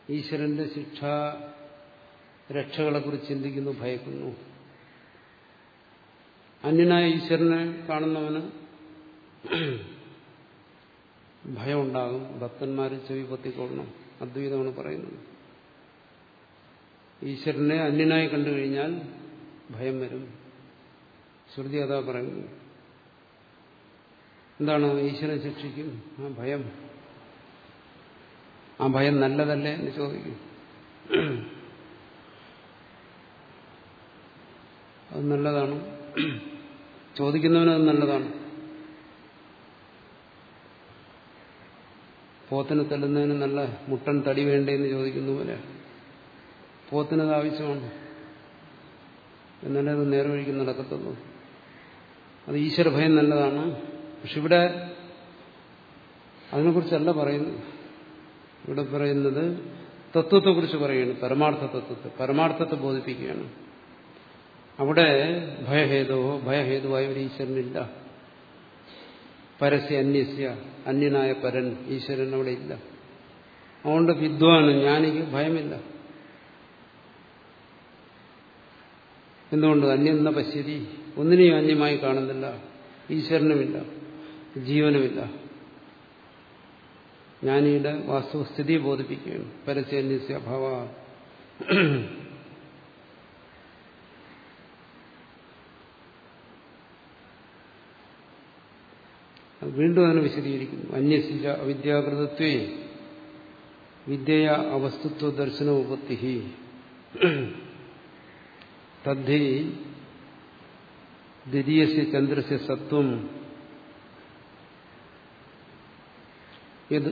ഈശ്വരന്റെ ശിക്ഷ രക്ഷകളെക്കുറിച്ച് ചിന്തിക്കുന്നു ഭയക്കുന്നു. അന്യനായ ഈശ്വരനെ കാണുന്നവന് ഭയമുണ്ടാകും. ഭക്തന്മാർ ചെവി പൊത്തിക്കൊള്ളണം അദ്വൈതമാണ് പറയുന്നത്. ഈശ്വരനെ അന്യനായി കണ്ടു കഴിഞ്ഞാൽ ഭയം വരും. ശ്രുതി അതാ പറയുന്നു. എന്താണ് ഈശ്വരൻ ശിക്ഷിക്കും? ആ ഭയം. ആ ഭയം നല്ലതല്ലേ എന്ന് ചോദിക്കും. അത് നല്ലതാണ്. ചോദിക്കുന്നവനത് നല്ലതാണ്. പോത്തിനെ തല്ലുന്നതിന് നല്ല മുട്ടൻ തടി വേണ്ടേന്ന് ചോദിക്കുന്ന പോലെ. പോത്തിനത് ആവശ്യമാണ്. എന്നാലേ അത് നേർവഴിക്ക് നടക്കത്തുള്ളൂ. അത് ഈശ്വര ഈശ്വരഭയം നല്ലതാണ്. പക്ഷെ ഇവിടെ അതിനെക്കുറിച്ചല്ല പറയുന്നു ഇവിടെ പറയുന്നത് തത്വത്തെക്കുറിച്ച് പറയുകയാണ്. പരമാർത്ഥ തത്വത്തെ പരമാർത്ഥത്തെ ബോധിപ്പിക്കുകയാണ്. അവിടെ ഭയഹേതുവോ ഭയഹേതുവായ ഒരു ഈശ്വരനില്ല. പരസ്യ അന്യസ്യ അന്യനായ പരൻ ഈശ്വരൻ അവിടെ ഇല്ല. അതുകൊണ്ട് വിദ്വാന് ജ്ഞാനിക്ക് ഭയമില്ല. എന്തുകൊണ്ട്? അന്യെന്ന പശ്യതി. ഒന്നിനെയും അന്യമായി കാണുന്നില്ല. ഈശ്വരനുമില്ല. ജീവനുമില്ല. ജ്ഞാനിയുടെ വാസ്തുസ്ഥിതിയെ ബോധിപ്പിക്കുകയാണ്. പരസ്യ അന്യസ്യ അഭാവ. വീണ്ടും അതിനെ വിശദീകരിക്കുന്നു. അന്യസിജ അവിദ്യാകൃതത്വേ വിദ്യയ അവസ്തുത്വ ദർശനോപത്തി തദ്ധി ദ്വിതീയസ്യ ചന്ദ്രസ്യ സത്വം. ഇത്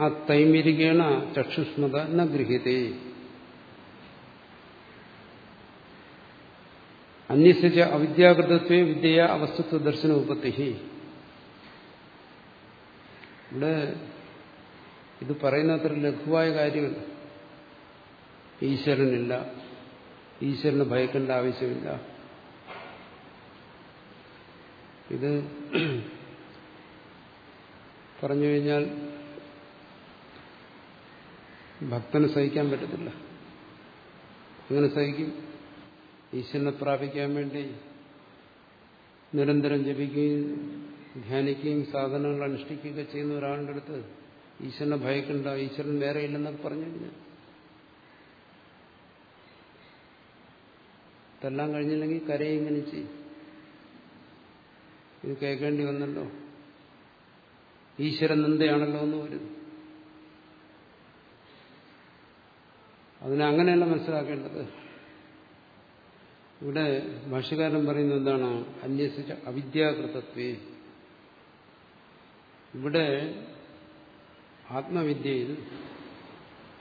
ആ തൈമിരികേണ ചക്ഷുഷ്മത ന ഗൃഹ്യതേ അന്യസിച്ച അവിദ്യാകൃതത്വേ വിദ്യയ അവസ്തുത്വ ദർശനോപത്തി ഇവിടെ ഇത് പറയുന്ന അത്ര ലഘുവായ കാര്യമല്ല. ഈശ്വരനില്ല. ഈശ്വരന് ഭയക്കേണ്ട ആവശ്യമില്ല. ഇത് പറഞ്ഞു കഴിഞ്ഞാൽ ഭക്തന് സഹിക്കാൻ പറ്റത്തില്ല. അങ്ങനെ സഹിക്കും. ഈശ്വരനെ പ്രാപിക്കാൻ വേണ്ടി നിരന്തരം ജപിക്കുകയും ധ്യാനിക്കുകയും സാധനങ്ങൾ അനുഷ്ഠിക്കുകയൊക്കെ ചെയ്യുന്ന ഒരാളുടെ അടുത്ത് ഈശ്വരനെ ഭയക്കണ്ട ഈശ്വരൻ വേറെ ഇല്ലെന്നൊക്കെ പറഞ്ഞു കഴിഞ്ഞാൽ. ഇതെല്ലാം കഴിഞ്ഞില്ലെങ്കിൽ കരയിങ്ങനെ ചെയ്യും. ഇത് കേൾക്കേണ്ടി വന്നല്ലോ. ഈശ്വരൻ നിന്ദയാണല്ലോ എന്ന് വരും. അതിനെ അങ്ങനെയല്ല മനസ്സിലാക്കേണ്ടത്. ഇവിടെ ഭാഷകാരൻ പറയുന്നത് എന്താണ്? അന്വേഷിച്ച അവിദ്യാകൃതത്വേ. ഇവിടെ ആത്മവിദ്യയിൽ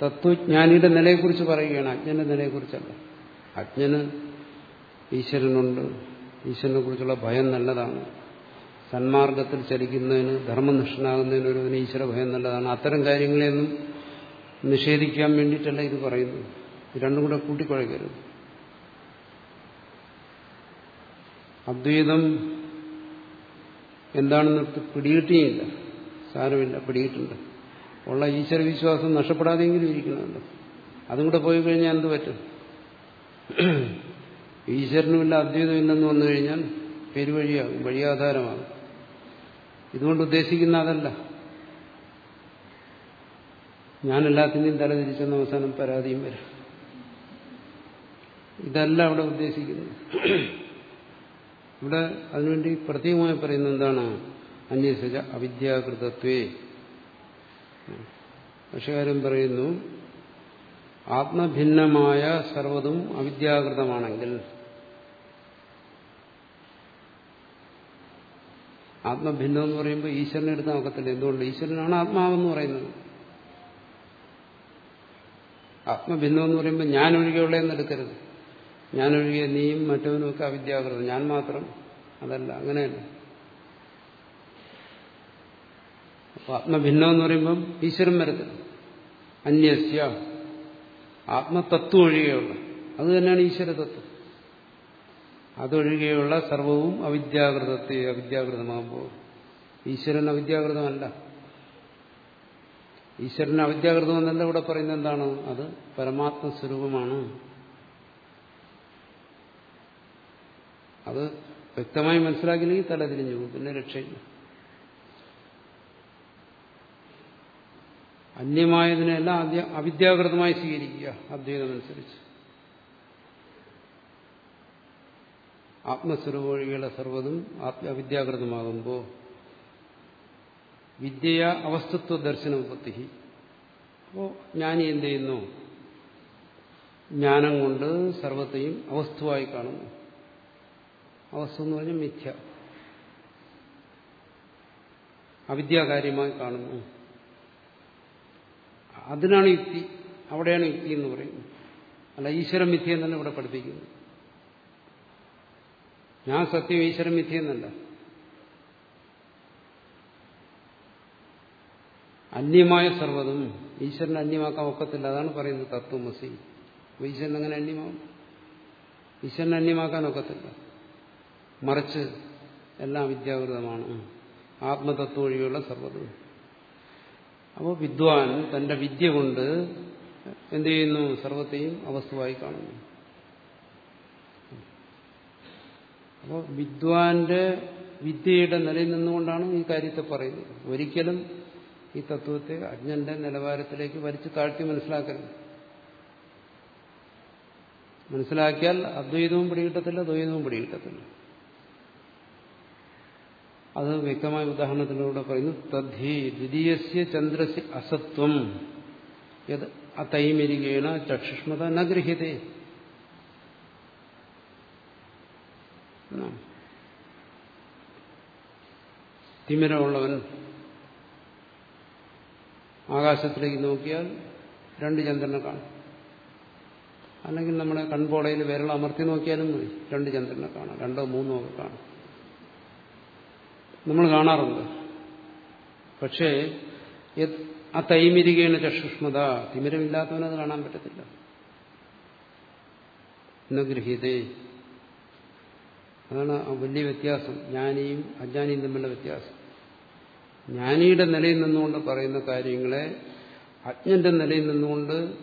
തത്വജ്ഞാനിയുടെ നിലയെക്കുറിച്ച് പറയുകയാണ്. അജ്ഞന്റെ നിലയെക്കുറിച്ചല്ല. അജ്ഞന് ഈശ്വരനുണ്ട്. ഈശ്വരനെ കുറിച്ചുള്ള ഭയം നല്ലതാണ്. സന്മാർഗത്തിൽ ചലിക്കുന്നതിന് ധർമ്മനിഷ്ഠനാകുന്നതിന് ഒരു ഈശ്വര ഭയം നല്ലതാണ്. അത്തരം കാര്യങ്ങളെയൊന്നും നിഷേധിക്കാൻ വേണ്ടിയിട്ടല്ല ഇത് പറയുന്നു രണ്ടും കൂടെ കൂട്ടിക്കൊഴക്കരുത് അദ്വൈതം എന്താണെന്ന് പിടികിട്ടിയില്ല. സാരമില്ല പിടിയിട്ടുണ്ട് ഉള്ള ഈശ്വര വിശ്വാസം നഷ്ടപ്പെടാതെങ്കിലും ഇരിക്കുന്നുണ്ട്. അതും കൂടെ പോയി കഴിഞ്ഞാൽ എന്ത് പറ്റും? ഈശ്വരനുമില്ല അദ്വൈതമില്ലെന്ന് വന്നു കഴിഞ്ഞാൽ പെരുവഴിയാകും വഴിയാധാരമാകും. ഇതുകൊണ്ട് ഉദ്ദേശിക്കുന്ന അതല്ല. ഞാനെല്ലാത്തിന്റെയും തലതിരിച്ചെന്ന അവസാനം പരാതിയും വരാം. ഇതല്ല അവിടെ ഉദ്ദേശിക്കുന്നത്. ഇവിടെ അതിനുവേണ്ടി പ്രത്യേകമായി പറയുന്നത് എന്താണ്? അന്യസജ അവിദ്യാകൃതത്വേ. പക്ഷകാരൻ പറയുന്നു ആത്മഭിന്നമായ സർവതും അവിദ്യാകൃതമാണെങ്കിൽ ആത്മഭിന്നം എന്ന് പറയുമ്പോൾ ഈശ്വരനെ എടുത്ത് നോക്കത്തില്ല. എന്തുകൊണ്ട്? ഈശ്വരനാണ് ആത്മാവെന്ന് പറയുന്നത്. ആത്മഭിന്നം എന്ന് പറയുമ്പോൾ ഞാൻ ഒഴികെയുള്ളതെന്ന് എടുക്കരുത്. ഞാൻ ഒഴികെ നീയും മറ്റവനുമൊക്കെ അവിദ്യാകൃതം ഞാൻ മാത്രം അതല്ല അങ്ങനെയല്ല. അപ്പൊ ആത്മഭിന്നം എന്ന് പറയുമ്പം ഈശ്വരൻ വരത്തില്ല. അന്യസ്യ ആത്മതത്വം ഒഴികെയുള്ള അത് തന്നെയാണ് ഈശ്വര തത്വം അതൊഴികെയുള്ള സർവവും അവിദ്യാകൃതത്തെ അവിദ്യാകൃതമാകുമ്പോൾ ഈശ്വരൻ അവിദ്യാകൃതമല്ല. ഈശ്വരൻ അവിദ്യാകൃതമെന്നല്ല ഇവിടെ പറയുന്നത് എന്താണ്? അത് പരമാത്മ അത് വ്യക്തമായി മനസ്സിലാക്കിയില്ലെങ്കിൽ തല തിരിഞ്ഞു പോകും. പിന്നെ രക്ഷയില്ല. അന്യമായതിനെല്ലാം ആദ്യം അവിദ്യാകൃതമായി സ്വീകരിക്കുക അദ്വൈതമനുസരിച്ച്. ആത്മസ്വരൂപികളെ സർവതും അവിദ്യാകൃതമാകുമ്പോൾ വിദ്യയ അവസ്തുത്വ ദർശന ദർശനോപത്തി അപ്പോൾ ജ്ഞാനി എന്ത് ചെയ്യുന്നു? ജ്ഞാനം കൊണ്ട് സർവത്തെയും അവസ്തുവായി കാണുന്നു. അവസ്ഥ എന്ന് പറഞ്ഞാൽ മിഥ്യ. അവിദ്യാകാര്യമായി കാണുന്നു. അതിനാണ് യുക്തി. അവിടെയാണ് യുക്തി എന്ന് പറയുന്നത്. അല്ല ഈശ്വര മിഥ്യ എന്നല്ല ഇവിടെ പഠിപ്പിക്കുന്നു ഞാൻ സത്യം ഈശ്വര മിഥ്യ എന്നല്ല. അന്യമായ സർവതും ഈശ്വരനെ അന്യമാക്കാൻ ഒക്കത്തില്ല. അതാണ് പറയുന്നത് തത്വമസി ഈശ്വരൻ അങ്ങനെ അന്യമാവും? ഈശ്വരനെ അന്യമാക്കാൻ ഒക്കത്തില്ല. മറിച്ച് എല്ലാം വിദ്യാകൃതമാണ് ആത്മതത്വം ഒഴികെയുള്ള സർവതും. അപ്പോൾ വിദ്വാൻ തന്റെ വിദ്യ കൊണ്ട് എന്ത് ചെയ്യുന്നു? സർവത്തെയും അവസ്ഥവായി കാണുന്നു. അപ്പോൾ വിദ്വാന്റെ വിദ്യയുടെ നിലയിൽ നിന്നുകൊണ്ടാണ് ഈ കാര്യത്തെ പറയുന്നത്. ഒരിക്കലും ഈ തത്വത്തെ അജ്ഞന്റെ നിലവാരത്തിലേക്ക് വലിച്ചു താഴ്ത്തി മനസ്സിലാക്കരുത്. മനസ്സിലാക്കിയാൽ അദ്വൈതവും പിടികിട്ടത്തില്ല ദ്വൈതവും പിടികിട്ടത്തില്ല. അത് വ്യക്തമായ ഉദാഹരണത്തിലൂടെ പറയുന്നു തദ്ധി ദ്വിതീയസ്യ ചന്ദ്രസ്യ അസത്വം. യത് അതൈമിരികേണ ചക്ഷുഷ്മത ന ഗൃഹ്യതേ തിമിരമുള്ളവൻ ആകാശത്തിലേക്ക് നോക്കിയാൽ രണ്ട് ചന്ദ്രനെ കാണും. അല്ലെങ്കിൽ നമ്മുടെ കൺപോളയിൽ വിരൽ അമർത്തി നോക്കിയാലും മതി രണ്ട് ചന്ദ്രനെ കാണാം രണ്ടോ മൂന്നോ ഒക്കെ കാണാം. നമ്മൾ കാണാറുണ്ട്. പക്ഷേ ആ തൈമിരികേണ ചക്ഷുഷ്മത തിമിരമില്ലാത്തവനത് കാണാൻ പറ്റത്തില്ല. ഗൃഹീതേ അതാണ് ആ വലിയ വ്യത്യാസം. ജ്ഞാനിയും അജ്ഞാനിയും തമ്മിലുള്ള വ്യത്യാസം. ജ്ഞാനിയുടെ നിലയിൽ നിന്നുകൊണ്ട് പറയുന്ന കാര്യങ്ങളെ അജ്ഞന്റെ നിലയിൽ നിന്നുകൊണ്ട്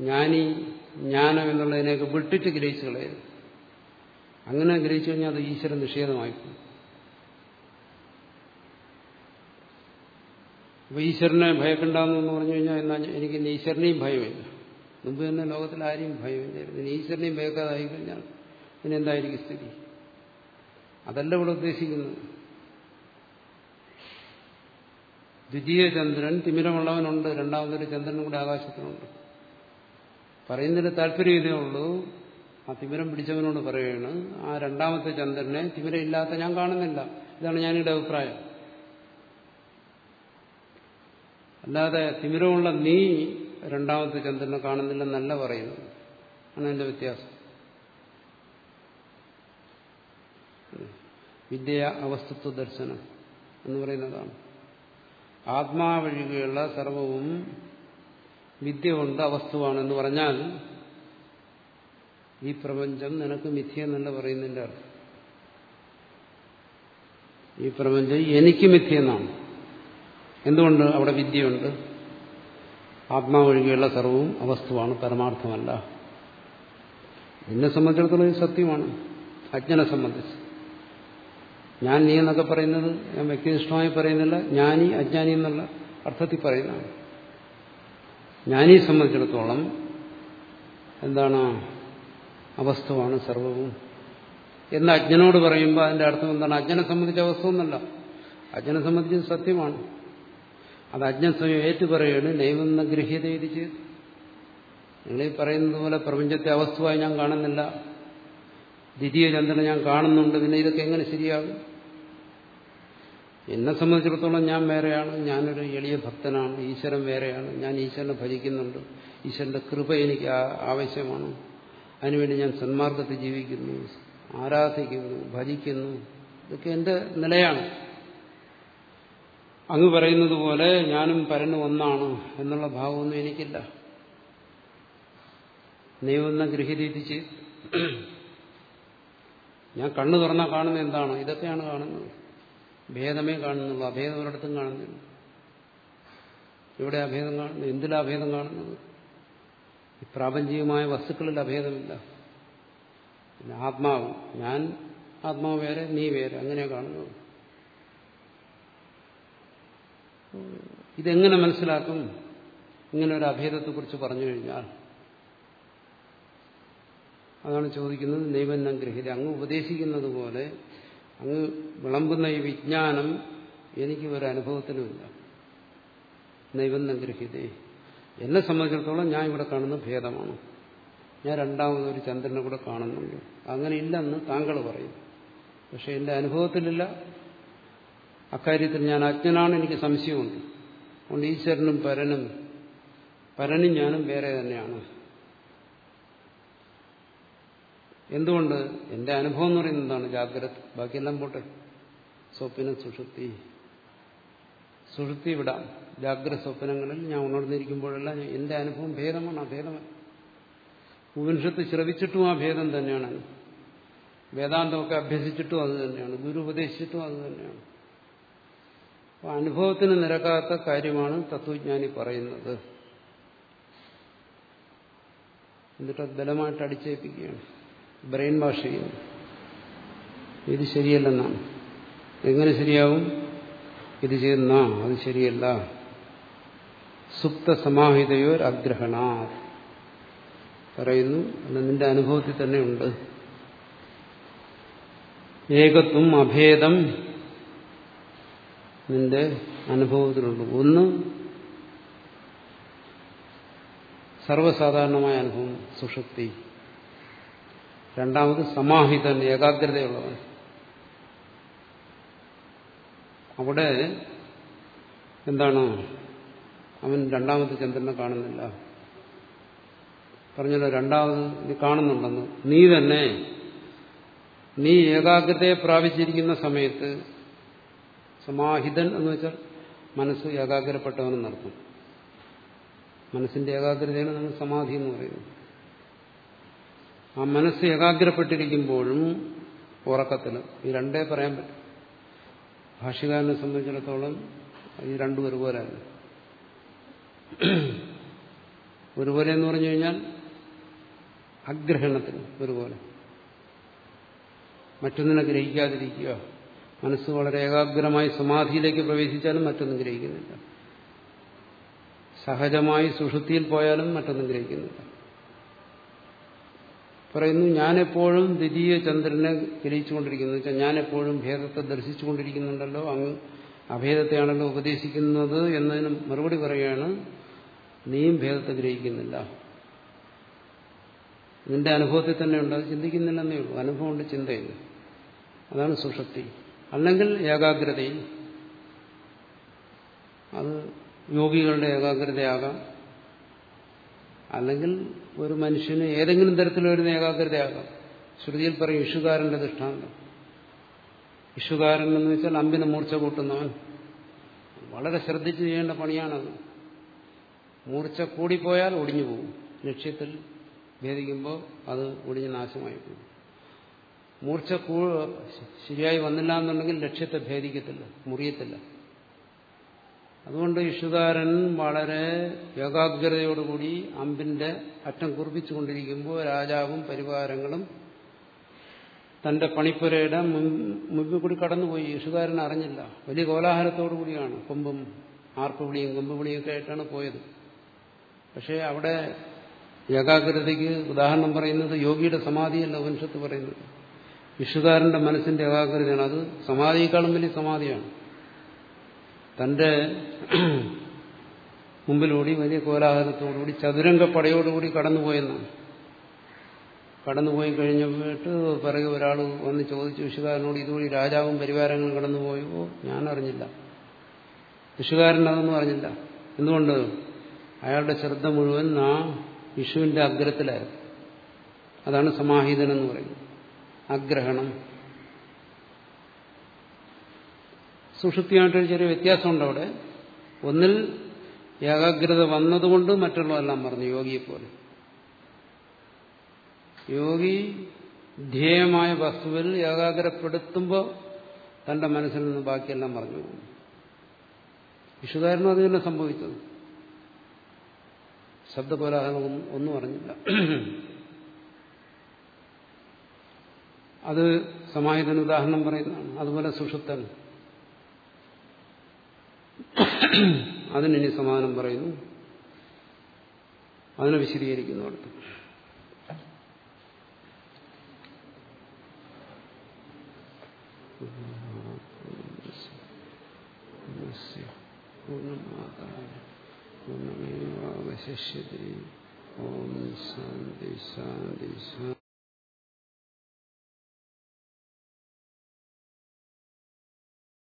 ജ്ഞാനി ജ്ഞാനം എന്നുള്ളതിനെയൊക്കെ വിട്ടിട്ട് ഗ്രഹിച്ചു കളയരുത്. അങ്ങനെ ഗ്രഹിച്ചു കഴിഞ്ഞാൽ അത് ഈശ്വര നിഷേധമായിപ്പോകും. അപ്പൊ ഈശ്വരനെ ഭയക്കണ്ടെന്ന് പറഞ്ഞു കഴിഞ്ഞാൽ എന്നാ എനിക്ക് ഈശ്വരനെയും ഭയമില്ല. മുമ്പ് തന്നെ ലോകത്തിൽ ആരെയും ഭയമില്ലായിരുന്നു. ഈശ്വരനെയും ഭയക്കാതായി കഴിഞ്ഞാൽ പിന്നെ എന്തായിരിക്കും സ്ഥിതി? അതല്ല ഇവിടെ ഉദ്ദേശിക്കുന്നത്. ദ്വിതീയ ചന്ദ്രൻ തിമിരമുള്ളവനുണ്ട്. രണ്ടാമതൊരു ചന്ദ്രനും കൂടെ ആകാശത്തിനുണ്ട് പറയുന്നതിന് താല്പര്യം ഇതേ ഉള്ളൂ. ആ തിമിരം പിടിച്ചവനോട് പറയുകയാണ് ആ രണ്ടാമത്തെ ചന്ദ്രനെ തിമിരം ഇല്ലാത്ത ഞാൻ കാണുന്നില്ല. ഇതാണ് ഞാനിയുടെ അഭിപ്രായം. അല്ലാതെ തിമിരമുള്ള നീ രണ്ടാമത്തെ ചന്ദ്രനെ കാണുന്നില്ലെന്നല്ല പറയുന്നു ആണ് എന്റെ വ്യത്യാസം. വിദ്യ അവസ്തുത്വ ദർശനം എന്ന് പറയുന്നതാണ്. ആത്മാവഴികയുള്ള സർവവും വിദ്യ കൊണ്ട് അവസ്തുവാണെന്ന് പറഞ്ഞാൽ ഈ പ്രപഞ്ചം നിനക്ക് മിഥ്യ എന്നല്ല പറയുന്നതിന്റെ അർത്ഥം. ഈ പ്രപഞ്ചം എനിക്ക് മിഥ്യ എന്നാണ്. എന്തുകൊണ്ട് അവിടെ വിദ്യയുണ്ട്? ആത്മാവൊഴികെയുള്ള സർവവും അവസ്തുവാണ് പരമാർത്ഥമല്ല. എന്നെ സംബന്ധിച്ചിടത്തോളം സത്യമാണ്. അജ്ഞനെ സംബന്ധിച്ച്. ഞാൻ നീ എന്നൊക്കെ പറയുന്നത് ഞാൻ വ്യക്തിനിഷ്ഠമായി പറയുന്നില്ല. ജ്ഞാനി അജ്ഞാനി എന്നുള്ള അർത്ഥത്തിൽ പറയുന്നതാണ്. ജ്ഞാനിയെ സംബന്ധിച്ചിടത്തോളം എന്താണ്? അവസ്ഥമാണ് സർവവും. എന്ന് അജ്ഞനോട് പറയുമ്പോൾ അതിന്റെ അർത്ഥം എന്താണ്? അജ്ഞനെ സംബന്ധിച്ച അവസ്ഥ ഒന്നല്ല. അജ്ഞനെ സംബന്ധിച്ച് സത്യമാണ്. അത് അജ്ഞൻ സ്വയം ഏറ്റു പറയുകയാണ് നൈവന്ന ഗൃഹ്യത ഇത് ചെയ്തു. നിങ്ങളീ പറയുന്നത് പോലെ പ്രപഞ്ചത്തെ അവസ്ഥയായി ഞാൻ കാണുന്നില്ല. ദ്വിതീയ ചന്ദ്രനെ ഞാൻ കാണുന്നുണ്ട്. പിന്നെ ഇതൊക്കെ എങ്ങനെ ശരിയാകും? എന്നെ സംബന്ധിച്ചിടത്തോളം ഞാൻ വേറെയാണ്. ഞാനൊരു എളിയ ഭക്തനാണ്. ഈശ്വരൻ വേറെയാണ്. ഞാൻ ഈശ്വരനെ ഭജിക്കുന്നുണ്ട്. ഈശ്വരന്റെ കൃപ എനിക്ക് ആവശ്യമാണ്. അതിനുവേണ്ടി ഞാൻ സന്മാർഗത്തിൽ ജീവിക്കുന്നു ആരാധിക്കുന്നു ഭജിക്കുന്നു. ഇതൊക്കെ എന്റെ നിലയാണ്. അങ്ങ് പറയുന്നത് പോലെ ഞാനും പരനും ഒന്നാണ് എന്നുള്ള ഭാവമൊന്നും എനിക്കില്ല. നീ ഒന്ന് ഗൃഹരീതിച്ച് ഞാൻ കണ്ണു തുറന്നാൽ കാണുന്നത് എന്താണ്? ഇതൊക്കെയാണ് കാണുന്നത്. ഭേദമേ കാണുന്നുള്ളൂ. അഭേദം ഒരിടത്തും കാണുന്നില്ല. ഇവിടെ അഭേദം കാണുന്നു എന്തിലാ അഭേദം കാണുന്നത്? പ്രാപഞ്ചികമായ വസ്തുക്കളിൽ അഭേദമില്ല. പിന്നെ ആത്മാവ്. ഞാൻ ആത്മാവ് വേറെ നീ വേറെ. അങ്ങനെയാണ് കാണുന്നത്. ഇതെങ്ങനെ മനസ്സിലാക്കും? ഇങ്ങനെ ഒരു അഭേദത്തെക്കുറിച്ച് പറഞ്ഞു കഴിഞ്ഞാൽ അതാണ് ചോദിക്കുന്നത് നൈവന്നം ഗ്രഹിത അങ്ങ് ഉപദേശിക്കുന്നത് പോലെ അങ്ങ് വിളമ്പുന്ന ഈ വിജ്ഞാനം എനിക്ക് ഒരു അനുഭവത്തിനുമില്ല നൈവന്നം ഗ്രഹിതേ എന്നെ സംബന്ധിച്ചിടത്തോളം ഞാൻ ഇവിടെ കാണുന്ന ഭേദമാണ്. ഞാൻ രണ്ടാമതൊരു ചന്ദ്രനെ കൂടെ കാണുന്നുണ്ട്. അങ്ങനെ ഇല്ലെന്ന് താങ്കൾ പറയും. പക്ഷെ എന്റെ അനുഭവത്തിലില്ല അക്കാര്യത്തിൽ ഞാൻ അജ്ഞനാണ് എനിക്ക് സംശയമുണ്ട്. അതുകൊണ്ട് ഈശ്വരനും പരനും പരനും ഞാനും വേറെ തന്നെയാണ്. എന്തുകൊണ്ട്? എന്റെ അനുഭവം എന്ന് പറയുന്നത് എന്താണ്? ജാഗ്രത. ബാക്കിയെല്ലാം പോട്ടെ. സ്വപ്നം സുഷുപ്തി. സുഷുപ്തി വിടാം. ജാഗ്രത സ്വപ്നങ്ങളിൽ ഞാൻ ഉണർന്നിരിക്കുമ്പോഴെല്ലാം എന്റെ അനുഭവം ഭേദമാണ് ആ ഭേദമാണ് ഉപനിഷത്ത് ശ്രവിച്ചിട്ടും ആ ഭേദം തന്നെയാണ്. വേദാന്തമൊക്കെ അഭ്യസിച്ചിട്ടും അത് തന്നെയാണ്. ഗുരു ഉപദേശിച്ചിട്ടും അത് തന്നെയാണ്. അനുഭവത്തിന് നിരക്കാത്ത കാര്യമാണ് തത്വജ്ഞാനി പറയുന്നത്. എന്നിട്ട് ബലമായിട്ട് അടിച്ചേൽപ്പിക്കുകയാണ്. ബ്രെയിൻ വാഷ് ചെയ്യുന്നു. ഇത് ശരിയല്ലെന്നാണ്. എങ്ങനെ ശരിയാവും? ഇത് ചെയ്യുന്ന അത് ശരിയല്ല. സുപ്ത സമാഹിതയോ അഗ്രഹണ പറയുന്നു അല്ല നിന്റെ അനുഭവത്തിൽ തന്നെ ഉണ്ട്. ഏകത്വം അഭേദം നിന്റെ അനുഭവത്തിലുണ്ട് ഒന്ന് സർവസാധാരണമായ അനുഭവം സുഷുപ്തി. രണ്ടാമത് സമാഹിതൻ ഏകാഗ്രതയുള്ളവൻ. അവിടെ എന്താണ്? അവൻ രണ്ടാമത്തെ ചന്ദ്രനെ കാണുന്നില്ല. പറഞ്ഞല്ലോ രണ്ടാമത് നീ കാണുന്നുണ്ടെന്ന്. നീ തന്നെ നീ ഏകാഗ്രതയെ പ്രാപിച്ചിരിക്കുന്ന സമയത്ത് സമാഹിതൻ എന്ന് വെച്ചാൽ മനസ്സ് ഏകാഗ്രപ്പെട്ടവനെന്നർത്ഥം മനസ്സിന്റെ ഏകാഗ്രതയാണ് നമ്മൾ സമാധി എന്ന് പറയുന്നത്. ആ മനസ്സ് ഏകാഗ്രപ്പെട്ടിരിക്കുമ്പോഴും ഉറക്കത്തിൽ ഈ രണ്ടേ പറയാൻ പറ്റും. ഭാഷകാരനെ സംബന്ധിച്ചിടത്തോളം ഈ രണ്ടും ഒരുപോലെയല്ല ഒരുപോലെ എന്ന് പറഞ്ഞു കഴിഞ്ഞാൽ അഗ്രഹണത്തിന് ഒരുപോലെ. മറ്റൊന്നിനെ ഗ്രഹിക്കാതിരിക്കുക. മനസ്സ് വളരെ ഏകാഗ്രമായി സമാധിയിലേക്ക് പ്രവേശിച്ചാലും മറ്റൊന്നും ഗ്രഹിക്കുന്നില്ല. സഹജമായി സുഷുതിയിൽ പോയാലും മറ്റൊന്നും ഗ്രഹിക്കുന്നില്ല. പറയുന്നു ഞാനെപ്പോഴും ദ്വിതീയ ചന്ദ്രനെ ഗ്രഹിച്ചുകൊണ്ടിരിക്കുന്നു. വെച്ചാൽ ഞാനെപ്പോഴും ഭേദത്തെ ദർശിച്ചുകൊണ്ടിരിക്കുന്നുണ്ടല്ലോ അങ്ങ് അഭേദത്തെയാണല്ലോ ഉപദേശിക്കുന്നത് എന്നതിന് മറുപടി പറയുകയാണ് നീയും ഭേദത്തെ ഗ്രഹിക്കുന്നില്ല. നിന്റെ അനുഭവത്തിൽ തന്നെ ഉണ്ട് അത് ചിന്തിക്കുന്നില്ലെന്നേ ഉള്ളൂ. അനുഭവമുണ്ട് ചിന്തയില്ല. അതാണ് സുഷക്തി അല്ലെങ്കിൽ ഏകാഗ്രതയും അത് യോഗികളുടെ ഏകാഗ്രതയാകാം. അല്ലെങ്കിൽ ഒരു മനുഷ്യന് ഏതെങ്കിലും തരത്തിൽ വരുന്ന ഏകാഗ്രതയാകാം. ശ്രുതിയിൽ പറയും ഇഷുകാരന്റെ ദൃഷ്ടാന്തം. ഇഷുകാരൻ എന്ന് വെച്ചാൽ അമ്പിന് മൂർച്ച കൂട്ടുന്നവൻ. വളരെ ശ്രദ്ധിച്ച് ചെയ്യേണ്ട പണിയാണത്. മൂർച്ച കൂടിപ്പോയാൽ ഒടിഞ്ഞു പോകും ലക്ഷ്യത്തിൽ ഭേദിക്കുമ്പോൾ അത് ഒടിഞ്ഞ് നാശമായി പോകും മൂർച്ച ശരിയായി വന്നില്ല എന്നുണ്ടെങ്കിൽ ലക്ഷ്യത്തെ ഭേദിക്കത്തില്ല മുറിയത്തില്ല. അതുകൊണ്ട് ഇഷുകാരൻ വളരെ ഏകാഗ്രതയോടുകൂടി അമ്പിന്റെ അറ്റം കുറിപ്പിച്ചുകൊണ്ടിരിക്കുമ്പോൾ രാജാവും പരിവാരങ്ങളും തന്റെ പണിപ്പുരയുടെ മുമ്പിൽ കൂടി കടന്നുപോയി. യേശുകാരൻ അറിഞ്ഞില്ല. വലിയ കോലാഹലത്തോടു കൂടിയാണ് കൊമ്പും ആർപ്പുവിളിയും കൊമ്പുവിളിയൊക്കെ ആയിട്ടാണ് പോയത്. പക്ഷേ അവിടെ ഏകാഗ്രതയ്ക്ക് ഉദാഹരണം പറയുന്നത് യോഗിയുടെ സമാധിയല്ല ഉപനിഷത്ത് പറയുന്നത്. വിഷുകാരന്റെ മനസ്സിന്റെ ഏകാഗ്രതയാണ്. അത് സമാധിയേക്കാളും വലിയ സമാധിയാണ്. തന്റെ മുമ്പിലൂടി വലിയ കോലാഹലത്തോടുകൂടി ചതുരംഗ പടയോടുകൂടി കടന്നുപോയെന്നാണ്. കടന്നുപോയി കഴിഞ്ഞിട്ട് പിറകെ ഒരാൾ വന്ന് ചോദിച്ചു വിഷുകാരനോട് ഇതുവഴി രാജാവും പരിവാരങ്ങളും കടന്നുപോയോ? ഞാൻ അറിഞ്ഞില്ല. വിഷുകാരൻ അതൊന്നും അറിഞ്ഞില്ല. എന്തുകൊണ്ട്? അയാളുടെ ശ്രദ്ധ മുഴുവൻ ആ വിഷുവിന്റെ അഗ്രത്തിലായിരുന്നു. അതാണ് സമാഹിതൻ എന്ന് പറയുന്നത്. അഗ്രഹണം സുഷുപ്തിയായിട്ടൊരു ചെറിയ വ്യത്യാസമുണ്ട് അവിടെ. ഒന്നിൽ ഏകാഗ്രത വന്നതുകൊണ്ട് മറ്റുള്ളതെല്ലാം പറഞ്ഞു യോഗിയെപ്പോലെ യോഗി ധ്യേയമായ വസ്തുവിൽ ഏകാഗ്രപ്പെടുത്തുമ്പോൾ തന്റെ മനസ്സിൽ നിന്ന് ബാക്കിയെല്ലാം പറഞ്ഞു പോകും. വിഷുകാരനും അത് തന്നെ സംഭവിച്ചത്. ശബ്ദകോലാഹലം ഒന്നും അറിഞ്ഞില്ല. അത് സമാഹിതന് ഉദാഹരണം പറയുന്നതാണ്. അതുപോലെ സുഷുപ്തൻ. അതിനി സമാനം പറയുന്നു. അതിനെ വിശദീകരിക്കുന്നു അടുത്ത്. പൂർണമേവാവശിഷ്യത്തെ ഓം ശാന്തി ശാന്തി ശാന്തി.